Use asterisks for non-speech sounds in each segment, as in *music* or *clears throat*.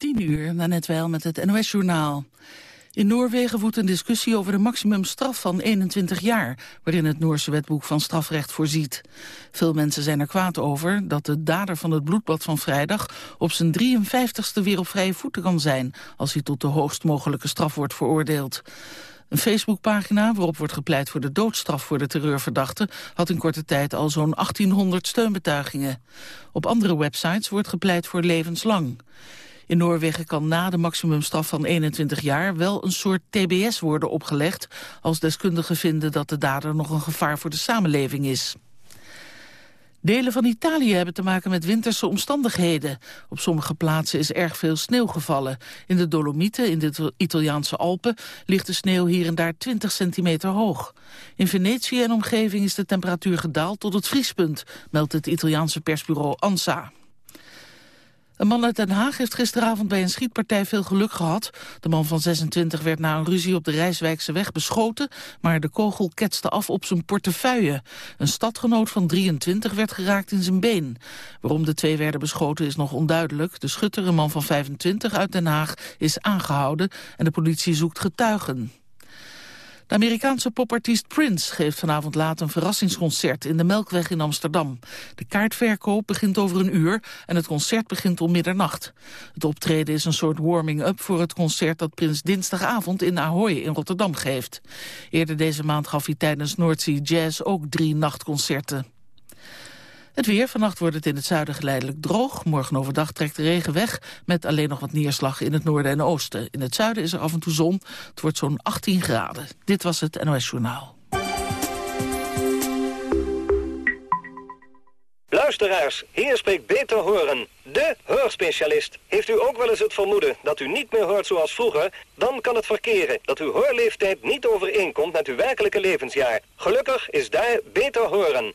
10 uur, net wel met het NOS-journaal. In Noorwegen voedt een discussie over de maximumstraf van 21 jaar... waarin het Noorse wetboek van strafrecht voorziet. Veel mensen zijn er kwaad over dat de dader van het bloedbad van vrijdag... op zijn 53ste weer op vrije voeten kan zijn... als hij tot de hoogst mogelijke straf wordt veroordeeld. Een Facebookpagina waarop wordt gepleit voor de doodstraf voor de terreurverdachte had in korte tijd al zo'n 1800 steunbetuigingen. Op andere websites wordt gepleit voor levenslang. In Noorwegen kan na de maximumstraf van 21 jaar wel een soort tbs worden opgelegd als deskundigen vinden dat de dader nog een gevaar voor de samenleving is. Delen van Italië hebben te maken met winterse omstandigheden. Op sommige plaatsen is erg veel sneeuw gevallen. In de Dolomieten, in de Italiaanse Alpen, ligt de sneeuw hier en daar 20 centimeter hoog. In Venetië en omgeving is de temperatuur gedaald tot het vriespunt, meldt het Italiaanse persbureau ANSA. Een man uit Den Haag heeft gisteravond bij een schietpartij veel geluk gehad. De man van 26 werd na een ruzie op de Rijswijkse weg beschoten... maar de kogel ketste af op zijn portefeuille. Een stadgenoot van 23 werd geraakt in zijn been. Waarom de twee werden beschoten is nog onduidelijk. De schutter, een man van 25 uit Den Haag, is aangehouden... en de politie zoekt getuigen. De Amerikaanse popartiest Prince geeft vanavond laat een verrassingsconcert in de Melkweg in Amsterdam. De kaartverkoop begint over een uur en het concert begint om middernacht. Het optreden is een soort warming-up voor het concert dat Prins dinsdagavond in Ahoy in Rotterdam geeft. Eerder deze maand gaf hij tijdens Noordzee Jazz ook drie nachtconcerten. Het weer, vannacht wordt het in het zuiden geleidelijk droog. Morgen overdag trekt de regen weg, met alleen nog wat neerslag in het noorden en oosten. In het zuiden is er af en toe zon. Het wordt zo'n 18 graden. Dit was het NOS Journaal. Luisteraars, hier spreekt Beter Horen, de hoorspecialist. Heeft u ook wel eens het vermoeden dat u niet meer hoort zoals vroeger? Dan kan het verkeren dat uw hoorleeftijd niet overeenkomt met uw werkelijke levensjaar. Gelukkig is daar Beter Horen.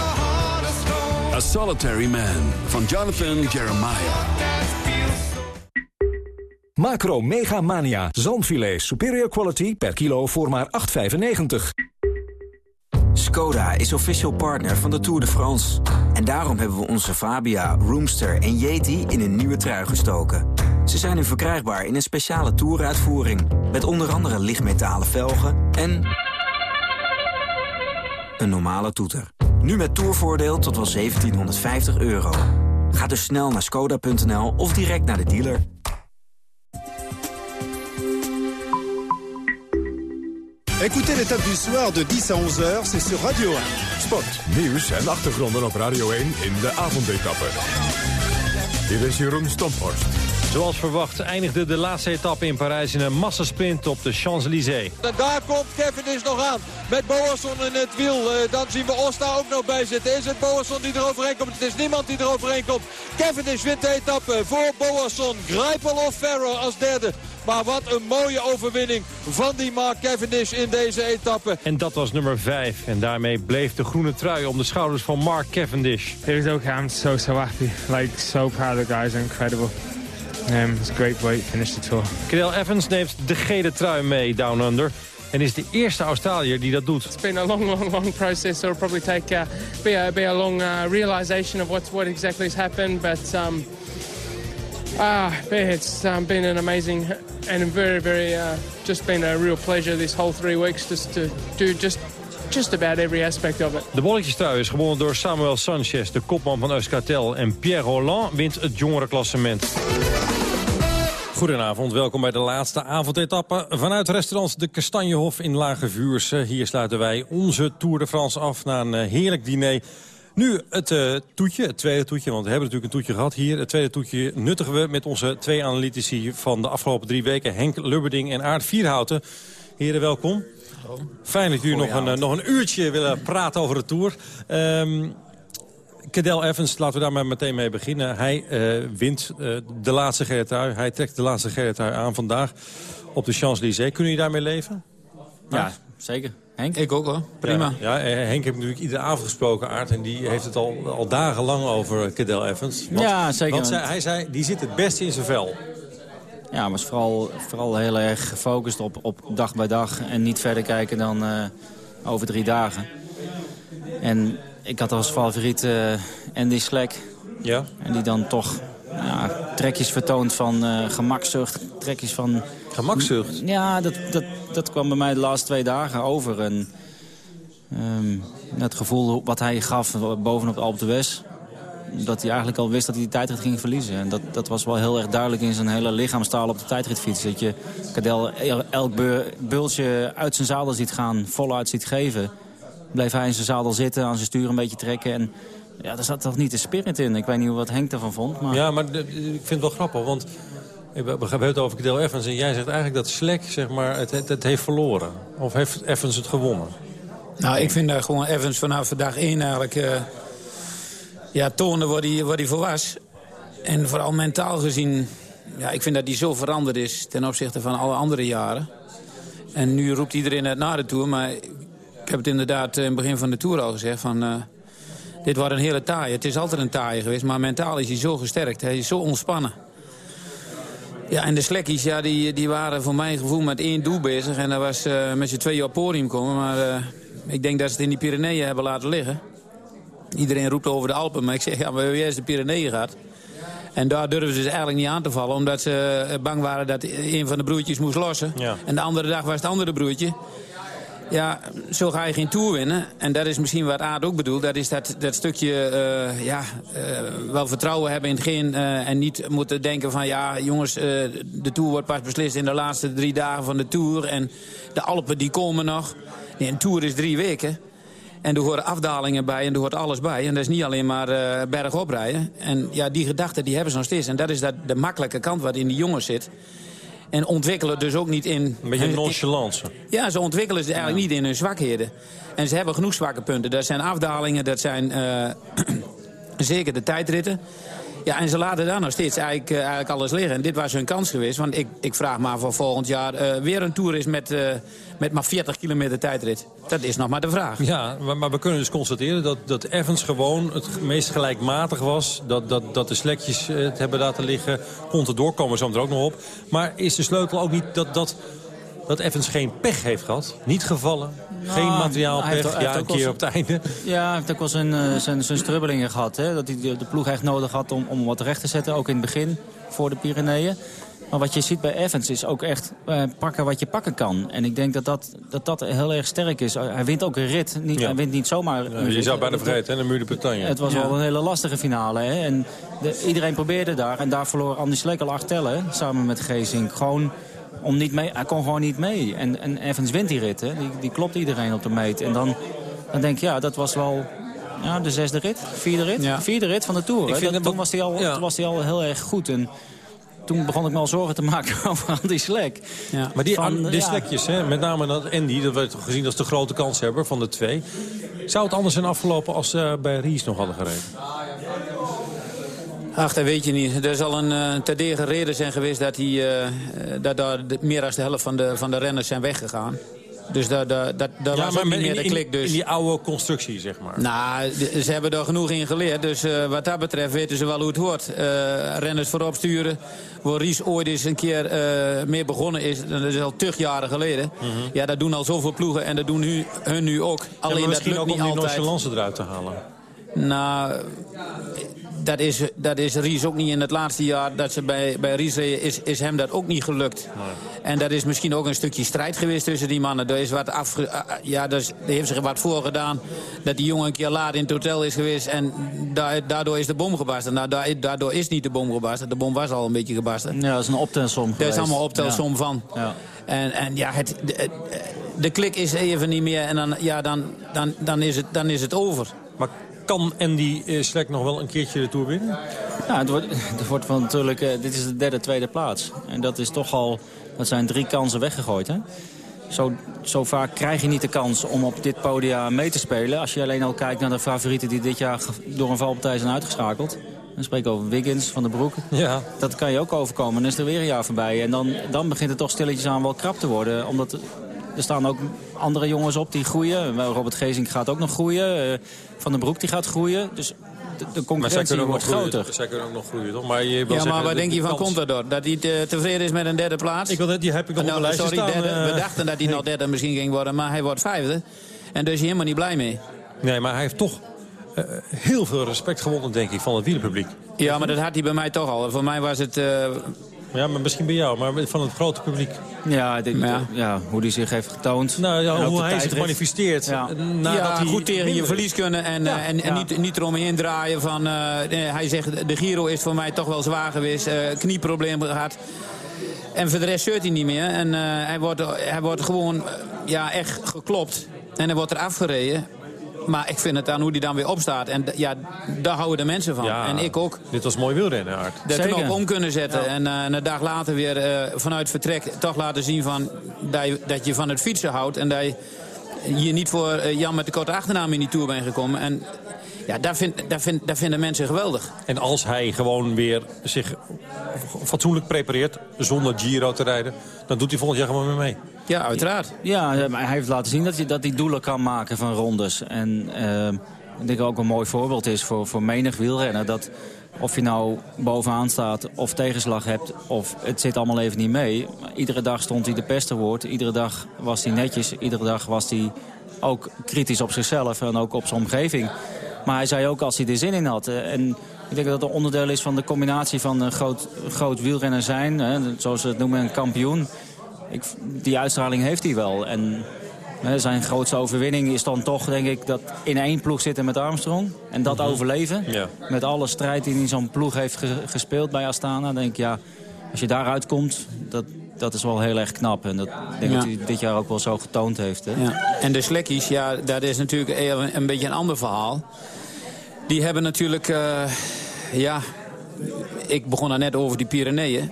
A Solitary Man van Jonathan Jeremiah. Macro Mega Mania. Zalmfilet superior quality per kilo voor maar 8,95. Skoda is official partner van de Tour de France. En daarom hebben we onze Fabia, Roomster en Yeti in een nieuwe trui gestoken. Ze zijn nu verkrijgbaar in een speciale Touruitvoering. Met onder andere lichtmetalen velgen en... een normale toeter. Nu met tourvoordeel tot wel 1750 euro. Ga dus snel naar skoda.nl of direct naar de dealer. Écoutez l'étape du soir de 10 à 11h, c'est sur Radio 1. Sport, nieuws en achtergronden op Radio 1 in de avondetappe. Hier is Jeroen Stomphorst. Zoals verwacht eindigde de laatste etappe in Parijs in een massasprint op de Champs-Élysées. En daar komt Kevin is nog aan met Boasson in het wiel. Eh, dan zien we Osta ook nog bij zitten. Is het Boasson die er overheen komt? Het is niemand die er overheen komt. Kevin is wint de etappe voor Boasson. Grijpel of Ferro als derde. Maar wat een mooie overwinning van die Mark Cavendish in deze etappe. En dat was nummer 5. En daarmee bleef de groene trui om de schouders van Mark Cavendish. It was okay. I'm so, so happy. Like, so proud of the guys. Incredible. Um, it's a great way to finish the tour. Cadel Evans neemt de gele trui mee Down Under. En is de eerste Australiër die dat doet. It's been a long, long, long process. It'll probably take uh, be a be a long uh, realization of what what exactly has happened. But um, ah, it's um, been an amazing and very, very uh, just been a real pleasure this whole three weeks just to do just just about every aspect of it. De bolletjestrui is gewonnen door Samuel Sanchez, de kopman van Euskartel. En Pierre Roland wint het jongerenklassement. Goedenavond, welkom bij de laatste avondetappe vanuit restaurant De Kastanjehof in Lage Vuurse. Hier sluiten wij onze Tour de France af na een eh, heerlijk diner Nu het uh, toetje, het tweede toetje, want we hebben natuurlijk een toetje gehad hier. Het tweede toetje nuttigen we met onze twee analytici van de afgelopen drie weken. Henk Lubberding en Aard Vierhouten. Heren, welkom. Hallo. Fijn dat jullie nog een, nog een uurtje willen praten over de Tour. Um, Cadel Evans, laten we daar maar meteen mee beginnen. Hij uh, wint uh, de laatste gertrui. Hij trekt de laatste gertrui aan vandaag op de Champs-Élysées. Kunnen jullie daarmee leven? Ja, zeker. Henk? Ik ook hoor, prima. Ja, ja, Henk heeft natuurlijk iedere avond gesproken, Aard. En die heeft het al, al dagenlang over Cadel Evans. Want, ja, zeker. Want hij zei, die zit het beste in zijn vel. Ja, maar vooral, vooral heel erg gefocust op, op dag bij dag. En niet verder kijken dan uh, over drie dagen. En ik had als favoriet uh, Andy Slek. Ja. En die dan toch ja, trekjes vertoont van uh, gemakzucht. Trekjes van... Gemakzucht? Ja, dat, dat, dat kwam bij mij de laatste twee dagen over. En, um, het gevoel wat hij gaf bovenop de Alpe d'Huez... dat hij eigenlijk al wist dat hij die tijdrit ging verliezen. En dat, dat was wel heel erg duidelijk in zijn hele lichaamstaal op de tijdritfiets. Dat je Cadel elk bultje uit zijn zadel ziet gaan, voluit ziet geven bleef hij in zijn zadel zitten, aan zijn stuur een beetje trekken. En ja, daar zat toch niet de spirit in. Ik weet niet wat Henk ervan vond. Maar... Ja, maar ik vind het wel grappig, want we hebben het over Cadel Evans. En jij zegt eigenlijk dat Slek zeg maar, het, het, heeft verloren. Of heeft Evans het gewonnen? Nou, ik vind dat gewoon Evans vanaf dag 1 eigenlijk... Uh, ja, toonde waar hij, waar hij voor was. En vooral mentaal gezien... Ja, ik vind dat hij zo veranderd is ten opzichte van alle andere jaren. En nu roept iedereen het naar de Tour, maar ik heb het inderdaad in het begin van de Tour al gezegd. Van, uh, dit wordt een hele taai. Het is altijd een taai geweest, maar mentaal is hij zo gesterkt. Hij is zo ontspannen. Ja, en de slekkies, ja, die, die waren voor mijn gevoel met één doel bezig. En dat was uh, met z'n tweeën op podium komen. Maar uh, ik denk dat ze het in die Pyreneeën hebben laten liggen. Iedereen roept over de Alpen, maar ik zeg, ja, we hebben eerst de Pyreneeën gehad. En daar durven ze dus eigenlijk niet aan te vallen. Omdat ze bang waren dat een van de broertjes moest lossen. Ja. En de andere dag was het andere broertje. Ja, zo ga je geen Tour winnen. En dat is misschien wat Aad ook bedoelt. Dat is dat, dat stukje uh, ja, uh, wel vertrouwen hebben in hetgeen... Uh, en niet moeten denken van... ja, jongens, de Tour wordt pas beslist in de laatste drie dagen van de Tour. En de Alpen die komen nog. Nee, een Tour is drie weken. En er horen afdalingen bij en er hoort alles bij. En dat is niet alleen maar bergop rijden. En ja, die gedachten die hebben ze nog steeds. En dat is dat de makkelijke kant wat in die jongens zit... En ontwikkelen dus ook niet in... Een beetje nonchalance. Ja, ze ontwikkelen ze eigenlijk niet in hun zwakheden. En ze hebben genoeg zwakke punten. Dat zijn afdalingen, dat zijn uh, *clears throat* zeker de tijdritten. Ja, en ze laten daar nog steeds eigenlijk, uh, eigenlijk alles liggen. En dit was hun kans geweest. Want ik, ik vraag maar voor volgend jaar uh, weer een tour is met, uh, met maar 40 kilometer tijdrit. Dat is nog maar de vraag. Ja, maar, maar we kunnen dus constateren dat, dat Evans gewoon het meest gelijkmatig was. Dat, dat, dat de slekjes het hebben laten liggen. Kon er doorkomen, zo er ook nog op. Maar is de sleutel ook niet dat... dat dat Evans geen pech heeft gehad. Niet gevallen. Nou, geen materiaalpech. heeft- Ja, een keer op het einde. Ja, hij heeft ook wel zijn, eh, zijn, zijn strubbelingen gehad. Hè? Dat hij de, de ploeg echt nodig had om, om wat recht te zetten. Ook in het begin voor de Pyreneeën. Maar wat je ziet bij Evans is ook echt eh, pakken wat je pakken kan. En ik denk dat dat, dat, dat heel erg sterk is. Hij wint ook een rit. Niet, Ja. Hij wint niet zomaar Ja, je zou bijna Het- vergeten, hè, de Muur de Bretagne. Het was Ja. wel een hele lastige finale. Hè? En de- iedereen probeerde daar. En daar verloor Andy Slek al acht tellen. Samen met Geesink. Gewoon om niet mee, hij kon gewoon niet mee. En, en Evans wint die rit. Hè? Die, die klopt iedereen op de meet. En dan, dan denk ik, ja, dat was wel ja, de zesde rit. Vierde rit. Vierde rit van de Tour. Ik vind Dat- toen, ook- was hij al, ja. toen was hij al heel erg goed. En toen begon ik me al zorgen te *laughs* maken over Andy Slek. Maar die, Van, die ja. slekjes, hè, met name dat Andy, dat werd gezien als de grote kanshebber van de twee. Zou het anders zijn afgelopen als ze bij Ries nog hadden gereden? Ach, dat weet je niet. Er zal een uh, terdege reden zijn geweest dat, hij, eh, eh, dat daar meer dan de helft van de, van de renners zijn weggegaan. Dus daar, daar, daar, daar was ook niet meer de klik. Dus. in die oude constructie, zeg maar. Nou, ze hebben er genoeg in geleerd. Dus eh, wat dat betreft weten ze wel hoe het hoort. Eh, renners voorop sturen. Waar Ries ooit eens een keer eh, mee begonnen is. Dat is al tug jaren geleden. Ja, dat doen al zoveel ploegen. En dat doen nu, hun nu ook. Mhm. Ja, Alleen dat misschien lukt ook om niet die altijd. nonchalance eruit te halen. Nou, dat is, dat is Ries ook niet in het laatste jaar dat ze bij, bij Ries reden, is, is hem dat ook niet gelukt. En dat is misschien ook een stukje strijd geweest tussen die mannen. Er is wat afge, ah, ah, ja, er, is, er heeft zich wat voor gedaan dat die jongen een keer laat in het hotel is geweest en da- daardoor is de bom gebarsten. Nou, da- daardoor is niet de bom gebarsten. De bom was al een beetje gebarsten. Ja, dat is een optelsom Daar is allemaal optelsom Ja. van. Ja. En, en ja, het, de, de klik is even niet meer en dan, ja, dan, dan, dan, is, het, dan is het over. Maar kan Andy uh, Slek nog wel een keertje de Tour winnen? Nou, het wordt, *laughs* het wordt van natuurlijk... Uh, dit is de derde, tweede plaats. En dat is toch al... Dat zijn drie kansen weggegooid, hè? Zo, zo, vaak krijg je niet de kans om op dit podium mee te spelen. Als je alleen al kijkt naar de favorieten die dit jaar door een valpartij zijn uitgeschakeld. Dan spreek ik over Wiggins, Van der Broek. Ja. Dat kan je ook overkomen. Dan is er weer een jaar voorbij. En dan, dan begint het toch stilletjes aan wel krap te worden. Omdat er staan ook andere jongens op die groeien. Robert Gezing gaat ook nog groeien. Van der Broek die gaat groeien. Dus de concurrentie wordt groter. Zij kunnen ook nog groeien, toch? Maar je wil ja, maar wat denk je van Contador? Dat hij tevreden is met een derde plaats? Ik wil, die heb ik nog nou, op mijn sorry, staan, derde, uh, We dachten dat hij nog derde misschien ging worden, maar hij wordt vijfde. En dus is hij helemaal niet blij mee. Nee, maar hij heeft toch uh, heel veel respect gewonnen, denk ik, van het wielerpubliek. Ja, maar dat had hij bij mij toch al. Voor mij was het... Uh, ja, maar misschien bij jou, maar van het grote publiek. Ja, dit, ja. ja hoe hij zich heeft getoond. Nou, ja, hoe hij zich manifesteert. Ja, ja hij goed tegen je verlies kunnen en, ja, en, en niet, niet eromheen draaien. Van, uh, hij zegt, de Giro is voor mij toch wel zwaar geweest. Uh, knieproblemen gehad. En voor de rest zeurt hij niet meer. En uh, hij, wordt, hij wordt gewoon ja, echt geklopt. En hij wordt er afgereden. Maar ik vind het aan hoe die dan weer opstaat. En ja, daar houden de mensen van. Ja, en ik ook. Dit was mooi wielrennen, Art. De knop om kunnen zetten. Ja. En uh, een dag later weer uh, vanuit vertrek toch laten zien van dat, je, dat je van het fietsen houdt. En dat je hier niet voor uh, Jan met de korte achternaam in die Tour bent gekomen. En ja, dat, vind, dat, vind, dat vinden mensen geweldig. En als hij gewoon weer zich fatsoenlijk prepareert zonder Giro te rijden... dan doet hij volgend jaar gewoon weer mee. Ja, uiteraard. Ja, maar hij heeft laten zien dat hij, dat hij doelen kan maken van rondes. En uh, ik denk ook een mooi voorbeeld is voor, voor menig wielrenner... dat of je nou bovenaan staat of tegenslag hebt of het zit allemaal even niet mee. Iedere dag stond hij de pesterwoord. Iedere dag was hij netjes. Iedere dag was hij ook kritisch op zichzelf en ook op zijn omgeving. Maar hij zei ook als hij er zin in had. En ik denk dat het een onderdeel is van de combinatie van een groot, groot wielrenner zijn. Hè, zoals ze het noemen, een kampioen. Ik, die uitstraling heeft hij wel. En hè, zijn grootste overwinning is dan toch, denk ik, dat in één ploeg zitten met Armstrong. En dat mm -hmm. overleven. Ja. Met alle strijd die hij in zo'n ploeg heeft ge gespeeld bij Astana. Denk ik, ja, als je daaruit komt, dat, dat is wel heel erg knap. En dat denk ik ja. dat hij dit jaar ook wel zo getoond heeft. Hè? Ja. En de slekkies, ja, dat is natuurlijk een, een beetje een ander verhaal. Die hebben natuurlijk, uh, ja, ik begon daar net over die Pyreneeën.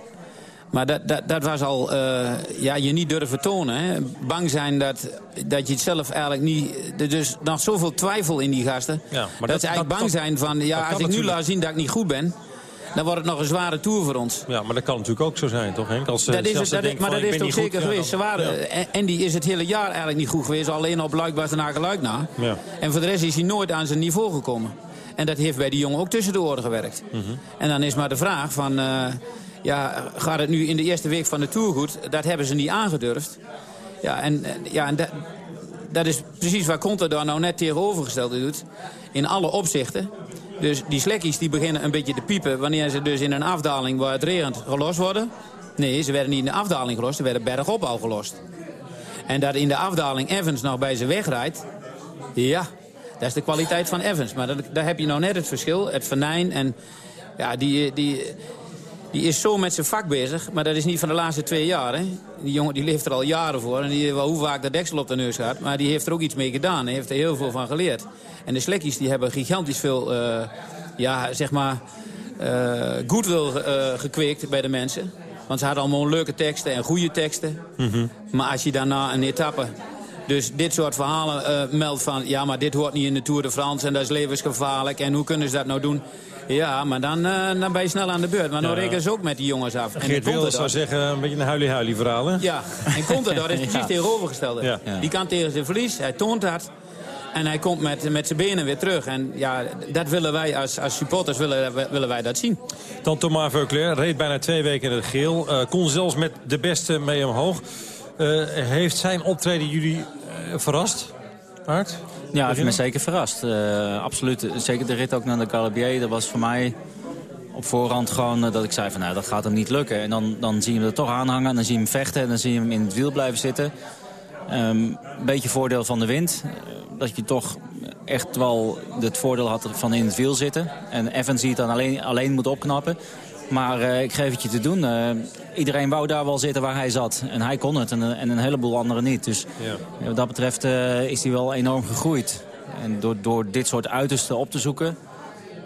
Maar dat, dat, dat was al, uh, ja, je niet durven tonen. Hè? Bang zijn dat, dat je het zelf eigenlijk niet... Er dus nog zoveel twijfel in die gasten. Ja, maar dat, dat, ze eigenlijk bang zijn van, ja, als ik nu laat zien dat ik niet goed ben... dan wordt het nog een zware tour voor ons. Ja, maar dat kan natuurlijk ook zo zijn, toch Henk? Als, dat is het, dat denkt maar van, dat is toch zeker goed, geweest. Ja, Ze waren, ja. Andy is het hele jaar eigenlijk niet goed geweest. Alleen op Luik was naar geluik na. Ja. En voor de rest is hij nooit aan zijn niveau gekomen. En dat heeft bij die jongen ook tussen de oren gewerkt. Mm -hmm. En dan is maar de vraag van... Uh, ja, gaat het nu in de eerste week van de Tour goed? Dat hebben ze niet aangedurfd. Ja, en, ja, en dat, dat is precies waar Contador nou net tegenovergestelde doet. In alle opzichten. Dus die slekkies die beginnen een beetje te piepen... wanneer ze dus in een afdaling waar het regent gelost worden. Nee, ze werden niet in de afdaling gelost, ze werden bergop al gelost. En dat in de afdaling Evans nog bij ze wegrijdt... ja, dat is de kwaliteit van Evans. Maar dat, daar heb je nou net het verschil. Het venijn en... Ja, die, die, die is zo met zijn vak bezig, maar dat is niet van de laatste twee jaar. Hè? Die jongen die leeft er al jaren voor en die wel hoe vaak de deksel op de neus gaat. Maar die heeft er ook iets mee gedaan. Hij heeft er heel veel van geleerd. En de slekkies die hebben gigantisch veel, uh, ja, zeg maar, uh, goodwill uh, gekweekt bij de mensen. Want ze hadden allemaal leuke teksten en goede teksten. Mm -hmm. Maar als je daarna een etappe dus dit soort verhalen meldt van... ja, maar dit hoort niet in de Tour de France en dat is levensgevaarlijk... en hoe kunnen ze dat nou doen? Ja, maar dan, uh, dan ben je snel aan de beurt. Maar dan ja. rekenen ze ook met die jongens af. Geert Wilders zou zeggen, een beetje een huilie-huilie verhaal, hè? Ja, en Contador is *laughs* precies ja. tegenovergestelde. Ja. Die kan tegen zijn verlies, hij toont dat... En hij komt met, met zijn benen weer terug. En ja, dat willen wij als, als supporters willen, willen wij dat zien. Dan Thomas Veuclair, reed bijna twee weken in het geel. Uh, kon zelfs met de beste mee omhoog. Uh, heeft zijn optreden jullie uh, verrast, Aart? Ja, heeft me zeker verrast. Uh, absoluut. Zeker de rit ook naar de Galibier. Dat was voor mij op voorhand gewoon uh, dat ik zei van nou, dat gaat hem niet lukken. En dan, dan zie je hem er toch aanhangen. En dan zie je hem vechten. En dan zie je hem in het wiel blijven zitten. Een um, beetje voordeel van de wind. Uh, dat je toch echt wel het voordeel had van in het wiel zitten. En Evans die het dan alleen, alleen moet opknappen. Maar uh, ik geef het je te doen. Uh, iedereen wou daar wel zitten waar hij zat. En hij kon het en, en een heleboel anderen niet. Dus ja. wat dat betreft uh, is hij wel enorm gegroeid. En door, door dit soort uitersten op te zoeken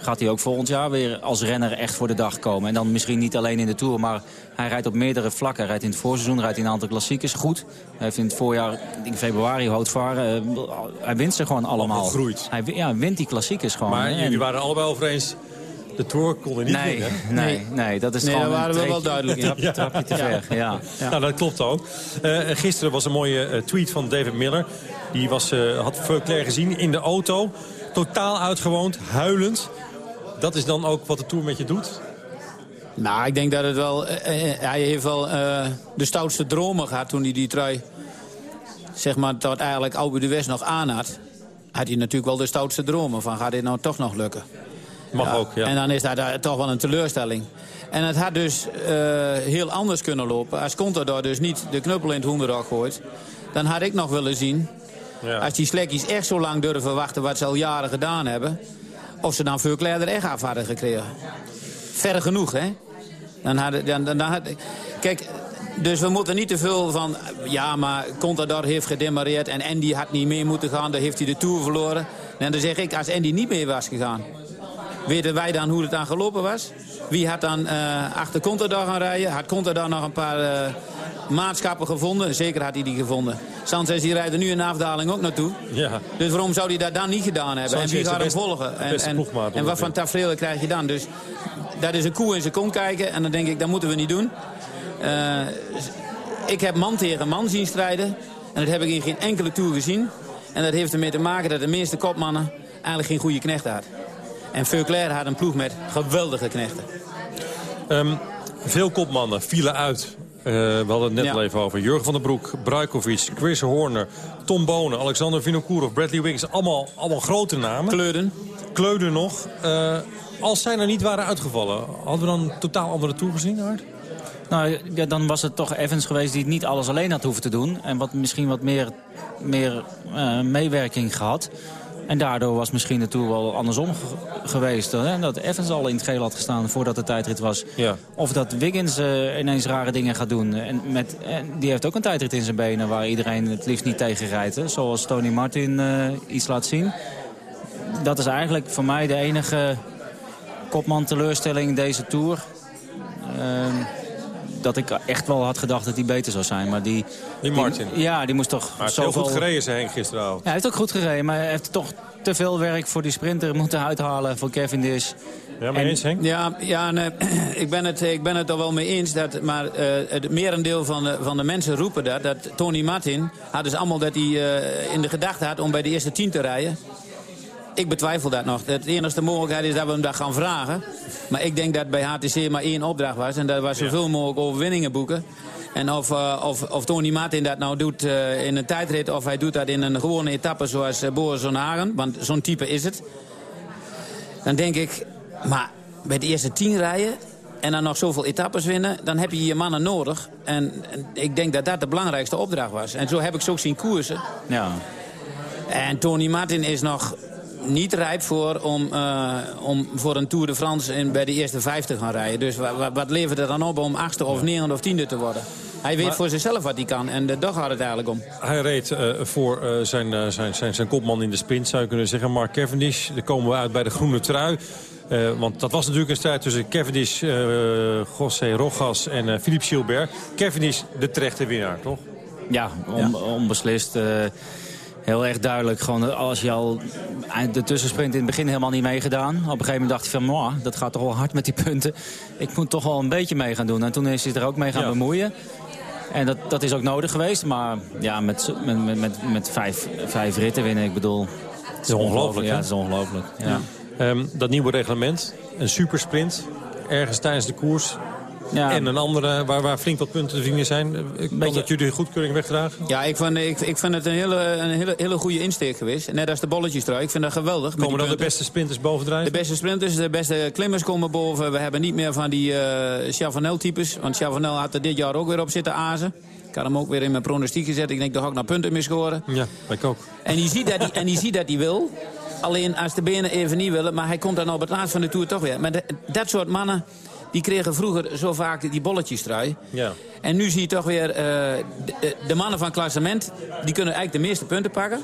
gaat hij ook volgend jaar weer als renner echt voor de dag komen. En dan misschien niet alleen in de Tour, maar hij rijdt op meerdere vlakken. Hij rijdt in het voorseizoen, rijdt in een aantal klassiekers goed. Hij heeft in het voorjaar, in februari, Hootvaren. Uh, hij wint ze gewoon allemaal. Groeit. Hij ja, wint die klassiekers gewoon. Maar jullie waren allebei over eens... De Tour kon er niet nee, winnen. Nee, nee, dat is nee, gewoon daar waren we wel duidelijk in. Trapje, trapje te ver, ja. ja. Nou, dat klopt ook. Uh, gisteren was een mooie uh, tweet van David Miller. Die was, uh, had Veuclair gezien in de auto. Totaal uitgewoond, huilend. Dat is dan ook wat de Tour met je doet? Nou, ik denk dat het wel... Uh, hij heeft wel uh, de stoutste dromen gehad toen hij die trui... zeg maar, dat eigenlijk Albu de West nog aan had... had hij natuurlijk wel de stoutste dromen van... gaat dit nou toch nog lukken? Mag ja. ook, ja. En dan is dat toch wel een teleurstelling. En het had dus heel anders kunnen lopen. Als Contador dus niet de knuppel in het hoenderok gooit... dan had ik nog willen zien... Ja. als die slekkies echt zo lang durven wachten... wat ze al jaren gedaan hebben of ze dan Veuclair er echt af hadden gekregen. Ver genoeg, hè? Dan hadden, dan, dan, dan kijk, dus we moeten niet te veel van... ja, maar Contador heeft gedemareerd en Andy had niet mee moeten gaan. Dan heeft hij de Tour verloren. En dan zeg ik, als Andy niet mee was gegaan... weten wij dan hoe het dan gelopen was? Wie had dan uh, achter Contador gaan rijden? Had Contador nog een paar uh, maatschappen gevonden? Zeker had hij die gevonden. Sanchez die rijdt nu in de afdaling ook naartoe. Ja. Dus waarom zou hij dat dan niet gedaan hebben? Sanchez en wie gaat hem volgen? En, en, en wat voor tafereel krijg je dan? Dus dat is een koe in zijn kont kijken. En dan denk ik, dat moeten we niet doen. Uh, ik heb man tegen man zien strijden. En dat heb ik in geen enkele tour gezien. En dat heeft ermee te maken dat de meeste kopmannen eigenlijk geen goede knechten hadden. En Veuclair had een ploeg met geweldige knechten. Um, veel kopmannen vielen uit. Uh, we hadden het net ja. al even over. Jurgen van den Broek, Bruikovic, Chris Horner, Tom Bonen, Alexander Vinokourov, Bradley Wiggins. Allemaal, allemaal grote namen. Kleuden. Kleuden nog. Uh, als zij er niet waren uitgevallen, hadden we dan een totaal andere tour gezien, Hart? Nou, ja, dan was het toch Evans geweest die het niet alles alleen had hoeven te doen. En wat, misschien wat meer, meer uh, meewerking gehad. En daardoor was misschien de Tour wel andersom geweest. Hè? Dat Evans al in het geel had gestaan voordat de tijdrit was. Ja. Of dat Wiggins uh, ineens rare dingen gaat doen. En met, en die heeft ook een tijdrit in zijn benen waar iedereen het liefst niet tegen rijdt. Hè? Zoals Tony Martin uh, iets laat zien. Dat is eigenlijk voor mij de enige kopman teleurstelling in deze Tour. Uh, dat ik echt wel had gedacht dat hij beter zou zijn. Maar die, die Martin? Die, ja, die moest toch Maar hij heeft zoveel... heel goed gereden, Henk gisteravond. Ja, hij heeft ook goed gereden, maar hij heeft toch te veel werk voor die sprinter moeten uithalen voor Cavendish. Ja, maar eens Henk? Ja, ja nee, *clears throat* ik, ben het, ik ben het er wel mee eens. Dat, maar uh, het merendeel van de, van de mensen roepen dat. Dat Tony Martin had dus allemaal dat hij uh, in de gedachte had om bij de eerste tien te rijden. Ik betwijfel dat nog. De enige mogelijkheid is dat we hem dat gaan vragen. Maar ik denk dat bij HTC maar één opdracht was. En dat was zoveel mogelijk overwinningen boeken. En of, uh, of, of Tony Martin dat nou doet uh, in een tijdrit... of hij doet dat in een gewone etappe zoals uh, Boris van Hagen... want zo'n type is het... dan denk ik... maar bij de eerste tien rijden... en dan nog zoveel etappes winnen... dan heb je je mannen nodig. En, en ik denk dat dat de belangrijkste opdracht was. En zo heb ik ze ook zien koersen. Ja. En Tony Martin is nog niet rijp voor om, uh, om voor een Tour de France in, bij de eerste vijf te gaan rijden. Dus wat, wat levert het dan op om achtste of negende of tiende te worden? Hij weet maar, voor zichzelf wat hij kan en uh, daar gaat het eigenlijk om. Hij reed uh, voor zijn, zijn, zijn, zijn kopman in de sprint, zou je kunnen zeggen. Mark Cavendish, daar komen we uit bij de groene trui. want dat was natuurlijk een strijd tussen Cavendish, José Rojas en Philippe Gilbert. Cavendish de terechte winnaar, toch? Ja, on, ja. onbeslist heel erg duidelijk. Gewoon als je al de tussensprint in het begin helemaal niet meegedaan. Op een gegeven moment dacht hij van, dat gaat toch wel hard met die punten. Ik moet toch wel een beetje mee gaan doen. En toen is hij er ook mee gaan ja. bemoeien. En dat, dat is ook nodig geweest. Maar ja, met, met, met, met vijf, vijf ritten winnen, ik bedoel... Het is ongelooflijk, Ja, het is ongelooflijk. Ja. Ja. Um, dat nieuwe reglement, een supersprint, ergens tijdens de koers... Ja. En een andere waar, waar flink wat punten te verdienen zijn. Kan Beetje... dat jullie goedkeuring wegdragen? Ja, ik vind, ik, ik vind het een hele, een hele, hele goede insteek geweest. Net als de bolletjes Ik vind dat geweldig. Komen dan de beste sprinters bovendrijven? De beste sprinters, de beste klimmers komen boven. We hebben niet meer van die uh, Chavanel-types. Want Chavanel had er dit jaar ook weer op zitten azen. Ik had hem ook weer in mijn pronostiek gezet. Ik denk, toch ook naar punten mee scoren. Ja, ik ook. En je ziet dat hij, en je ziet dat hij wil. Alleen als de benen even niet willen. Maar hij komt dan op het laatst van de Tour toch weer. Maar de, dat soort mannen... Die kregen vroeger zo vaak die bolletjestrui. Ja. En nu zie je toch weer... Uh, de, de, mannen van klassement... die kunnen eigenlijk de meeste punten pakken.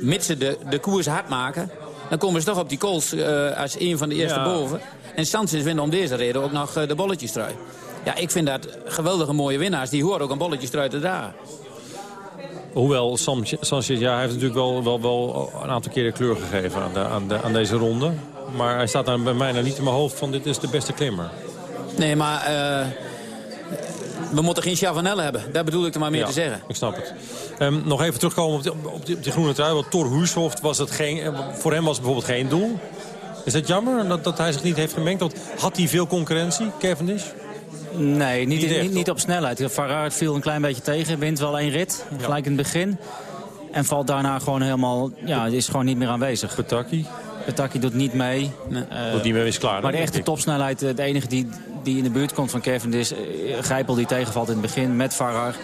mits ze de, de koers hard maken... dan komen ze toch op die kools uh, als een van de eerste Ja. boven. En Sanchez wint om deze reden ook nog de bolletjestrui. Ja, ik vind dat geweldige mooie winnaars. Die horen ook een bolletjestrui te dragen. Hoewel Sanchez, ja, hij heeft natuurlijk wel, wel, wel een aantal keren kleur gegeven aan, de, aan, de, aan deze ronde. Maar hij staat dan bij mij nou niet in mijn hoofd van dit is de beste klimmer. Nee, maar uh, we moeten geen Chavanel hebben. Daar bedoel ik er maar meer Ja, te zeggen. Ik snap het. Um, nog even terugkomen op die, op die, op die groene trui. Want Thor Huushoft was het geen, eh, voor hem was het bijvoorbeeld geen doel. Is het jammer dat, dat hij zich niet heeft gemengd? Want had hij veel concurrentie, Cavendish? Nee, niet, Niet echt, niet, niet op snelheid. Aert viel een klein beetje tegen. Wint wel één rit, gelijk in het begin. En valt daarna gewoon helemaal... Ja, is gewoon niet meer aanwezig. Petaki? Petaki doet niet mee. Uh, doet niet mee, is klaar. Maar de echte topsnelheid, de enige die, die in de buurt komt van Cavendish... Uh, Grijpel die tegenvalt in het begin met Farrar.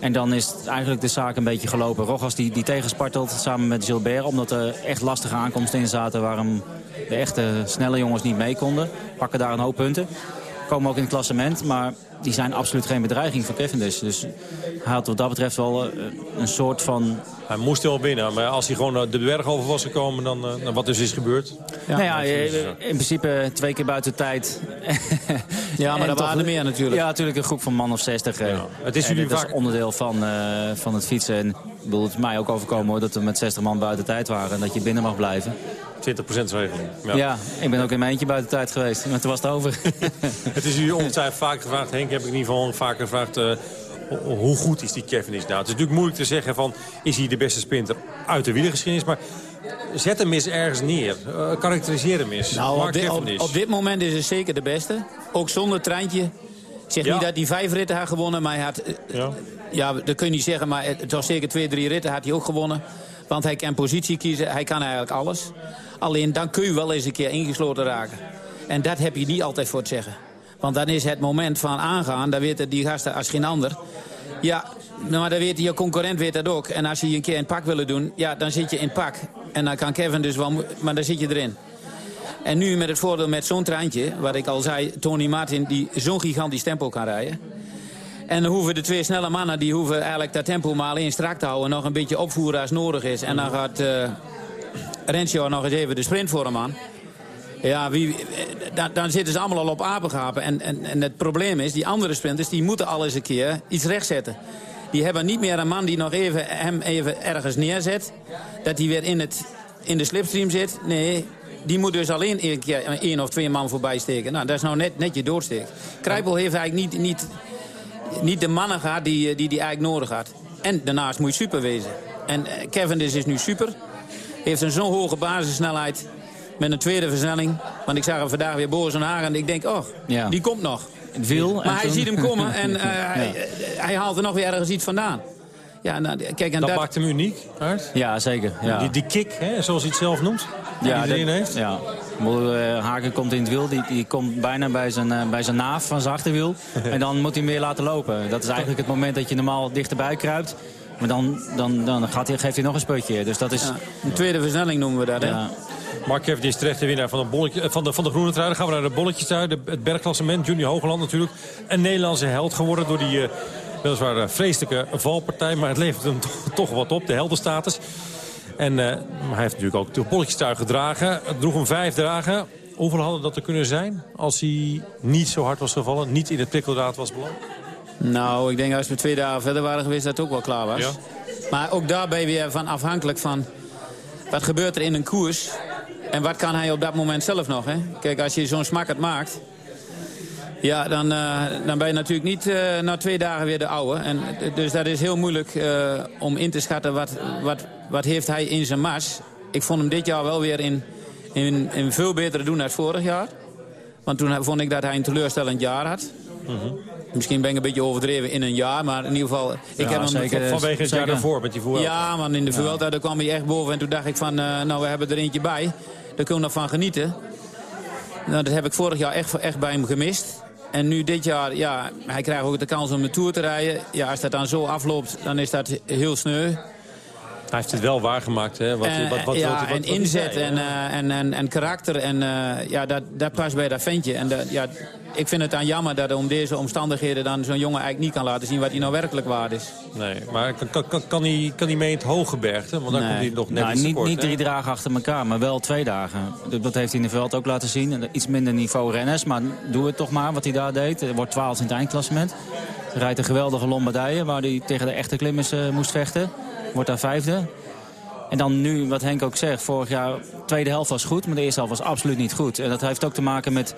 En dan is eigenlijk de zaak een beetje gelopen. Rogas die, die tegenspartelt samen met Gilbert... omdat er echt lastige aankomsten in zaten... waarom de echte snelle jongens niet mee konden. Pakken daar een hoop punten. Komen ook in het klassement, maar die zijn absoluut geen bedreiging voor Cavendish. Dus hij had wat dat betreft wel uh, een soort van... Hij moest wel binnen, maar als hij gewoon de berg over was gekomen... dan, uh, wat dus is gebeurd. Ja, nou ja, in principe twee keer buiten tijd. *laughs* ja, maar dat waren er meer natuurlijk. Ja, natuurlijk een groep van man of 60. Ja. Het is, jullie vaak... is onderdeel van, uh, van het fietsen. En, bedoel, het is mij ook overkomen hoor, dat we met 60 man buiten tijd waren... en dat je binnen mag blijven. 20% regeling. Ja. ja. ik ben ook in mijn eentje buiten tijd geweest. Maar toen was het over. *laughs* het is u ongetwijfeld vaak gevraagd. Henk heb ik in ieder geval vaker gevraagd... Uh, hoe goed is die Cavendish nou? Het is natuurlijk moeilijk te zeggen van... is hij de beste sprinter uit de wielergeschiedenis? Maar zet hem eens ergens neer. Uh, karakteriseer hem eens. Nou, op dit, op, op, dit moment is hij zeker de beste. Ook zonder treintje. Ik zeg ja. niet dat hij vijf ritten had gewonnen, maar hij had... Ja. Ja, dat kun je niet zeggen, maar het was zeker twee, drie ritten had hij ook gewonnen. Want hij kan positie kiezen, hij kan eigenlijk alles. Alleen dan kun je wel eens een keer ingesloten raken. En dat heb je niet altijd voor het zeggen. Want dan is het moment van aangaan, dan weten die gasten als geen ander. Ja, maar dan weet je concurrent weet dat ook. En als je je een keer in pak willen doen, ja, dan zit je in pak. En dan kan Kevin dus wel, maar dan zit je erin. En nu met het voordeel met zo'n treintje, wat ik al zei, Tony Martin, die zo'n gigantisch tempo kan rijden. En hoeven de twee snelle mannen, die hoeven eigenlijk dat tempo maar alleen strak te houden. Nog een beetje opvoeren als nodig is. En dan gaat uh, nog eens even de sprint voor hem aan. Ja, wie, dan, dan, zitten ze allemaal al op apengapen. En, en, en het probleem is, die andere sprinters, die moeten al eens een keer iets rechtzetten. Die hebben niet meer een man die nog even, hem even ergens neerzet. Dat hij weer in, het, in de slipstream zit. Nee, die moet dus alleen één keer één of twee man voorbij steken. Nou, dat is nou net, net je doorsteek. Kruipel heeft eigenlijk niet, niet, niet de mannen gehad die, die die eigenlijk nodig had. En daarnaast moet je super wezen. En Kevin is nu super. Heeft een zo'n hoge basissnelheid met een tweede versnelling. Want ik zag hem vandaag weer Boris en Hagen ik denk, oh, ja. die komt nog. Wil, maar hij toen... ziet hem komen en uh, *laughs* ja. hij, hij, haalt er nog weer ergens iets vandaan. Ja, nou, kijk, en dat, dat maakt hem uniek? Ja, zeker. Ja. Die, die kick, hè, zoals hij het zelf noemt, die ja, hij erin heeft. Ja. Uh, Haken komt in het wiel, die, die komt bijna bij zijn, uh, bij zijn naaf van zijn achterwiel. *laughs* en dan moet hij hem weer laten lopen. Dat is eigenlijk het moment dat je normaal dichterbij kruipt. Maar dan, dan, dan gaat hij, geeft hij nog een sputje. Dus dat is... Ja, een tweede versnelling noemen we dat, hè? Ja. Mark Cavendish is terecht de winnaar van, bolletje, van, de, van de groene trui. Dan gaan we naar de bolletjes trui, de, het bergklassement. Junior Hogeland natuurlijk. Een Nederlandse held geworden door die uh, weliswaar vreselijke valpartij. Maar het levert hem *laughs* toch, toch wat op, de heldenstatus. En uh, hij heeft natuurlijk ook de bolletjes trui gedragen. Het droeg hem vijf dagen. Hoeveel hadden dat er kunnen zijn als hij niet zo hard was gevallen? Niet in het prikkeldraad was beland? Nou, ik denk als we twee dagen verder waren geweest dat het ook wel klaar was. Ja. Maar ook daarbij weer van afhankelijk van... wat gebeurt er in een koers... En wat kan hij op dat moment zelf nog? Hè? Kijk, als je zo'n smakkerd maakt... Ja, dan, uh, dan ben je natuurlijk niet uh, na twee dagen weer de oude. En, dus dat is heel moeilijk om in te schatten wat, wat, wat heeft hij in zijn mars. Ik vond hem dit jaar wel weer in, in, in veel betere doen dan vorig jaar. Want toen vond ik dat hij een teleurstellend jaar had. Mm -hmm. Misschien ben ik een beetje overdreven in een jaar, maar in ieder geval... Ik ja, heb hem zeker, vanwege het jaar daarvoor met die Vuelta. Ja, want in de Vuelta ja. kwam hij echt boven. En toen dacht ik van, uh, nou, we hebben er eentje bij. Daar kunnen we nog van genieten. Nou, dat heb ik vorig jaar echt, echt bij hem gemist. En nu dit jaar, ja, hij krijgt ook de kans om de Tour te rijden. Ja, als dat dan zo afloopt, dan is dat heel sneu. Hij heeft het wel waargemaakt, hè? Wat, Eh, wat, wat, ja, wat- wat- en wat inzet zei, en, eh, en, en, en karakter. En eh, ja, dat, dat past bij dat ventje. En dat, ja, ik vind het dan jammer dat om deze omstandigheden... dan zo'n jongen eigenlijk niet kan laten zien wat hij nou werkelijk waard is. Nee, maar kan, kan, kan, kan, hij, kan hij mee in het hoge bergte? Want dan Nee. komt hij nog net Nou, niet, niet drie dagen achter elkaar, maar wel twee dagen. Dat- heeft hij in de veld ook laten zien. En Iets minder niveau renners, maar doe het toch maar wat hij daar deed. Hij wordt 12 in het eindklassement. Hij rijdt een geweldige Lombardije waar hij tegen de echte klimmers moest vechten. Wordt daar vijfde. En dan nu, wat Henk ook zegt, vorig jaar, de tweede helft was goed, maar de eerste helft was absoluut niet goed. En dat heeft ook te maken met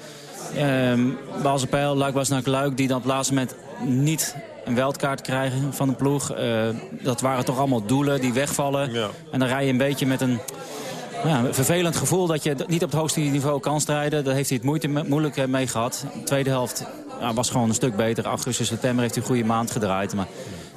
ehm Balzenpeil, Luik was naar Luik, die dan op het laatste moment niet een weldkaart krijgen van de ploeg. Eh, dat waren toch allemaal doelen die wegvallen. En dan rij je een beetje met een ja, een vervelend gevoel dat je niet op het hoogste niveau kan strijden. Daar heeft hij het moeite moeilijk mee gehad. De tweede helft ja, was gewoon een stuk beter. Augustus, september heeft hij een goede maand gedraaid. Maar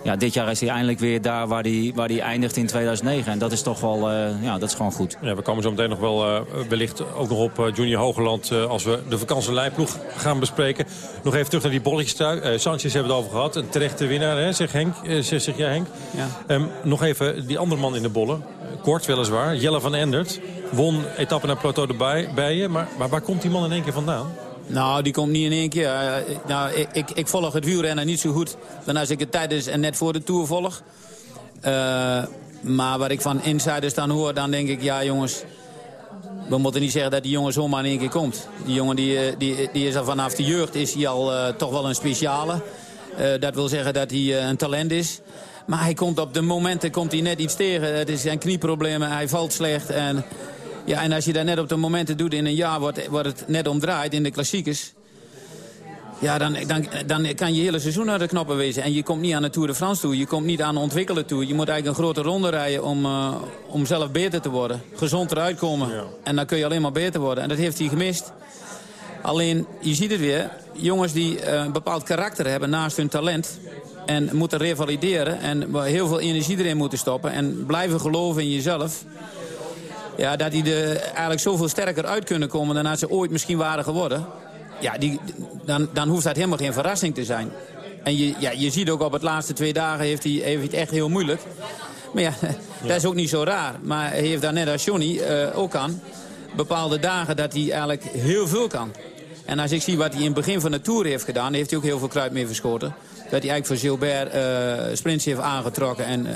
ja, dit jaar is hij eindelijk weer daar waar hij, waar hij eindigt in 2009. En dat is toch wel, eh, ja, dat is gewoon goed. Ja, we komen zo meteen nog wel eh, wellicht ook nog op eh, Junior Hogeland... eh, als we de vakantieleiploeg gaan bespreken. Nog even terug naar die bolletjestrui. Eh Sanchez hebben we het over gehad. Een terechte winnaar, hè, zeg, Henk. Zeg, zeg jij, Henk. Ja. Ehm, nog even die andere man in de bollen. Kort weliswaar. Jelle van Endert. Won etappe naar Plateau de Bij- Bijen. Maar, maar waar komt die man in één keer vandaan? Nou, die komt niet in één keer. Eh, nou, ik, ik, ik volg het wielrennen niet zo goed dan als ik het tijdens en net voor de Tour volg. Eh, maar wat ik van insiders dan hoor, dan denk ik, ja jongens... We moeten niet zeggen dat die jongen zomaar in één keer komt. Die jongen die, eh, die, die is al vanaf de jeugd is hij al toch wel een speciale. Dat wil zeggen dat hij een talent is. Maar hij komt op de momenten komt hij net iets tegen. Het is zijn knieproblemen, hij valt slecht. En, ja, en als je dat net op de momenten doet in een jaar wat, wat het net omdraait in de klassiekers... Ja, dan, dan, dan kan je hele seizoen uit de knoppen wezen. En je komt niet aan de Tour de France toe. Je komt niet aan de ontwikkelen toe. Je moet eigenlijk een grote ronde rijden om, eh, om zelf beter te worden. Gezond eruit komen. En dan kun je alleen maar beter worden. En dat heeft hij gemist. Alleen, je ziet het weer. Jongens die eh, een bepaald karakter hebben naast hun talent... en moeten revalideren en heel veel energie erin moeten stoppen... en blijven geloven in jezelf... Ja, dat die er eigenlijk zoveel sterker uit kunnen komen... dan dat ze ooit misschien waren geworden. Ja, die, dan, dan hoeft dat helemaal geen verrassing te zijn. En je, ja, je ziet ook op het laatste twee dagen heeft hij, heeft hij het echt heel moeilijk. Maar ja, *laughs* dat is ook niet zo raar. Maar hij heeft daar net als Johnny eh, ook aan... bepaalde dagen dat hij eigenlijk heel veel kan. En als ik zie wat hij in het begin van de Tour heeft gedaan... heeft hij ook heel veel kruid mee verschoten. Dat hij eigenlijk voor Gilbert eh sprints heeft aangetrokken... en eh,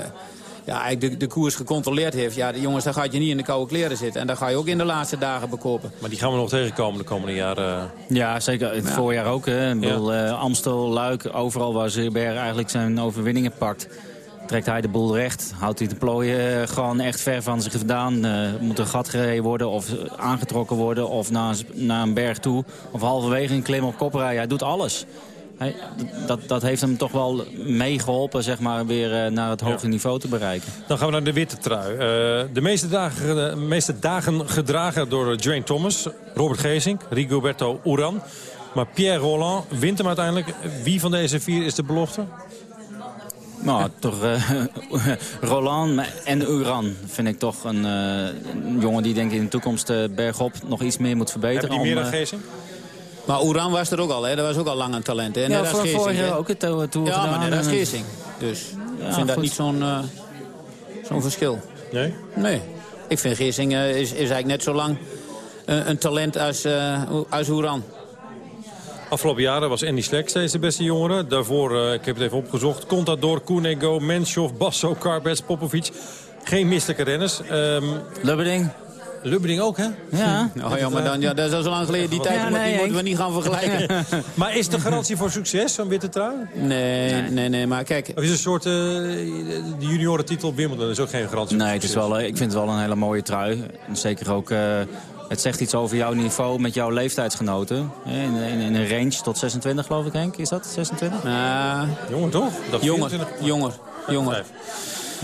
ja, eigenlijk de, de koers gecontroleerd heeft. Ja, de jongens, daar ga je niet in de koude kleren zitten. En daar ga je ook in de laatste dagen bekopen. Maar die gaan we nog tegenkomen de komende jaren. Ja, zeker. Het Ja. voorjaar ook. Hè. Ik bedoel, eh, Amstel, Luik, overal waar Zeeberg eigenlijk zijn overwinningen pakt. Trekt hij de boel recht. Houdt hij de plooien eh, gewoon echt ver van zich vandaan. Eh, moet een gat gereden worden of aangetrokken worden. Of naar, naar een berg toe. Of halverwege een klim op kop rijden. Hij doet alles. Hij, dat, dat heeft hem toch wel meegeholpen zeg maar, weer eh, naar het hoge niveau te bereiken. Dan gaan we naar de witte trui. Eh, de meeste dagen, de meeste dagen gedragen door Geraint Thomas, Robert Geesink, Rigoberto Uran. Maar Pierre Roland wint hem uiteindelijk. Wie van deze vier is de belofte? Nou, toch eh, *laughs* Roland en Uran vind ik toch een, eh, een jongen die denk ik in de toekomst eh, bergop nog iets meer moet verbeteren. Hebben die meer dan eh? Maar Oeran was er ook al, hè? Dat was ook al lang een talent, hè? Ja, voor- vorig jaar ook het Tour Ja, gedaan maar net als Geesink. Dus Ja, ik vind dat niet zo'n eh, zo'n verschil. Nee? Nee. Ik vind Geesink eh, is, is eigenlijk net zo lang eh, een talent als, eh als Oeran. Afgelopen jaren was Andy Slek steeds de beste jongere. Daarvoor, eh, ik heb het even opgezocht, Contador, Kunego, Menschov, Basso, Karbets, Popovic. Geen misselijke renners. Ehm Lubberding. Lubberding ook, hè? Ja. Oh ja, maar dan, ja, dat is al zo lang geleden. Die tijd Ja, nee, die moeten we niet gaan vergelijken. *laughs* maar is de garantie voor succes, zo'n witte trui? Nee, nee, nee, maar kijk... Of is een soort, eh de juniorentitel op Wimbledon is ook geen garantie Nee, voor het is succes? wel, eh, ik vind het wel een hele mooie trui. En zeker ook, eh, het zegt iets over jouw niveau met jouw leeftijdsgenoten. In, in, in een range tot 26 geloof ik, Henk. Is dat 26? Nou, Jonger toch? Dat jonger, 24. jonger, jonger.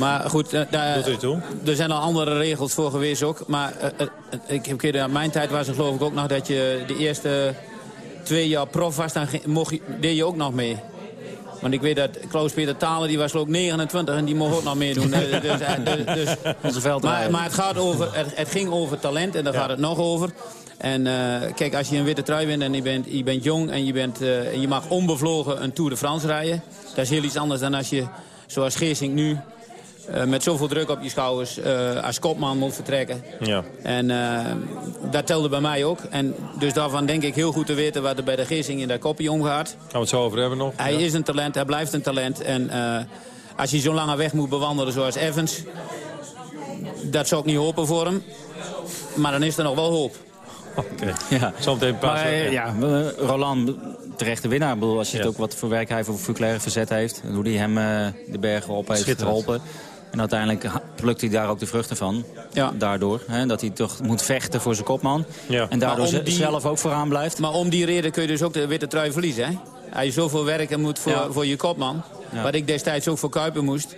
Maar goed, eh, daar, er er zijn al andere regels voor geweest ook. Maar eh, eh, ik heb keer, aan mijn tijd was er geloof ik ook nog dat je de eerste twee jaar prof was. Dan mocht je, deed je ook nog mee. Want ik weet dat Klaus-Peter Talen, die was ik 29 en die mocht ook nog meedoen. *laughs* Dus, dus, dus, Onze maar, maar het, gaat over, het, het ging over talent en daar gaat het nog over. En kijk, als je een witte trui wint en je bent, je bent jong en je, bent, en je mag onbevlogen een Tour de France rijden. Dat is heel iets anders dan als je, zoals Geesink nu, eh, met zoveel druk op je schouders eh, als kopman moet vertrekken. Ja. En eh, dat telde bij mij ook. En dus daarvan denk ik heel goed te weten wat er bij de Geesing in dat kopje omgaat. Gaan we het zo over hebben nog? Hij Ja. is een talent, hij blijft een talent. En eh, als hij zo'n lange weg moet bewandelen zoals Evans... dat zou ik niet hopen voor hem. Maar dan is er nog wel hoop. Oké. Ja. Zometeen ja, eh, Roland, terechte winnaar. Ik bedoel, als je Ja. het ook wat voor werk hij voor Vuclair verzet heeft. En hoe hij hem eh, de bergen op heeft geholpen. En uiteindelijk plukt hij daar ook de vruchten van. Ja. Daardoor. Hè, dat hij toch moet vechten voor zijn kopman. Ja. En daardoor die- zelf ook vooraan blijft. Maar om die reden kun je dus ook de witte trui verliezen. Hè? Als je zoveel werken moet voor, Ja. voor je kopman. Ja. Wat ik destijds ook voor Kuipen moest.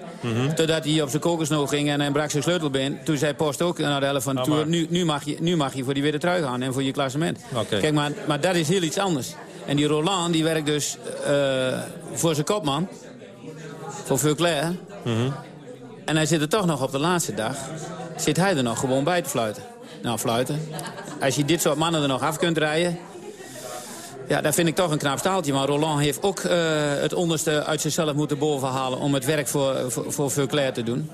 Totdat hij op zijn kokosnoog ging en hij brak zijn sleutelbeen. Toen zei Post ook na de helft van de Tour... Nu, nu, mag je, nu mag je voor die witte trui gaan en voor je klassement. Oké. Kijk, maar, maar dat is heel iets anders. En die Roland die werkt dus eh, voor zijn kopman. Voor Veuclair. En hij zit er toch nog op de laatste dag. Zit hij er nog gewoon bij te fluiten. Nou, fluiten. Als je dit soort mannen er nog af kunt rijden... Ja, dat vind ik toch een knap staaltje. Maar Roland heeft ook eh, het onderste uit zichzelf moeten bovenhalen... om het werk voor, voor, voor te doen.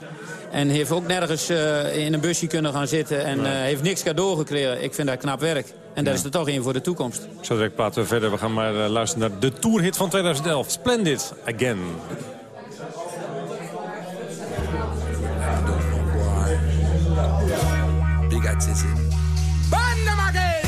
En heeft ook nergens eh, in een busje kunnen gaan zitten... en eh, heeft niks cadeau gekregen. Ik vind dat knap werk. En dat is er toch in voor de toekomst. Zo direct praten we verder. We gaan maar luisteren naar de tourhit van 2011. Splendid Again. Tizzy. Burn them again!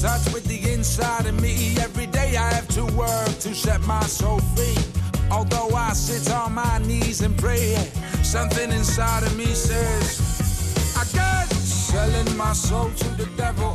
Touch with the inside of me. Every day I have to work to set my soul free. Although I sit on my knees and pray, something inside of me says, Again, selling my soul to the devil.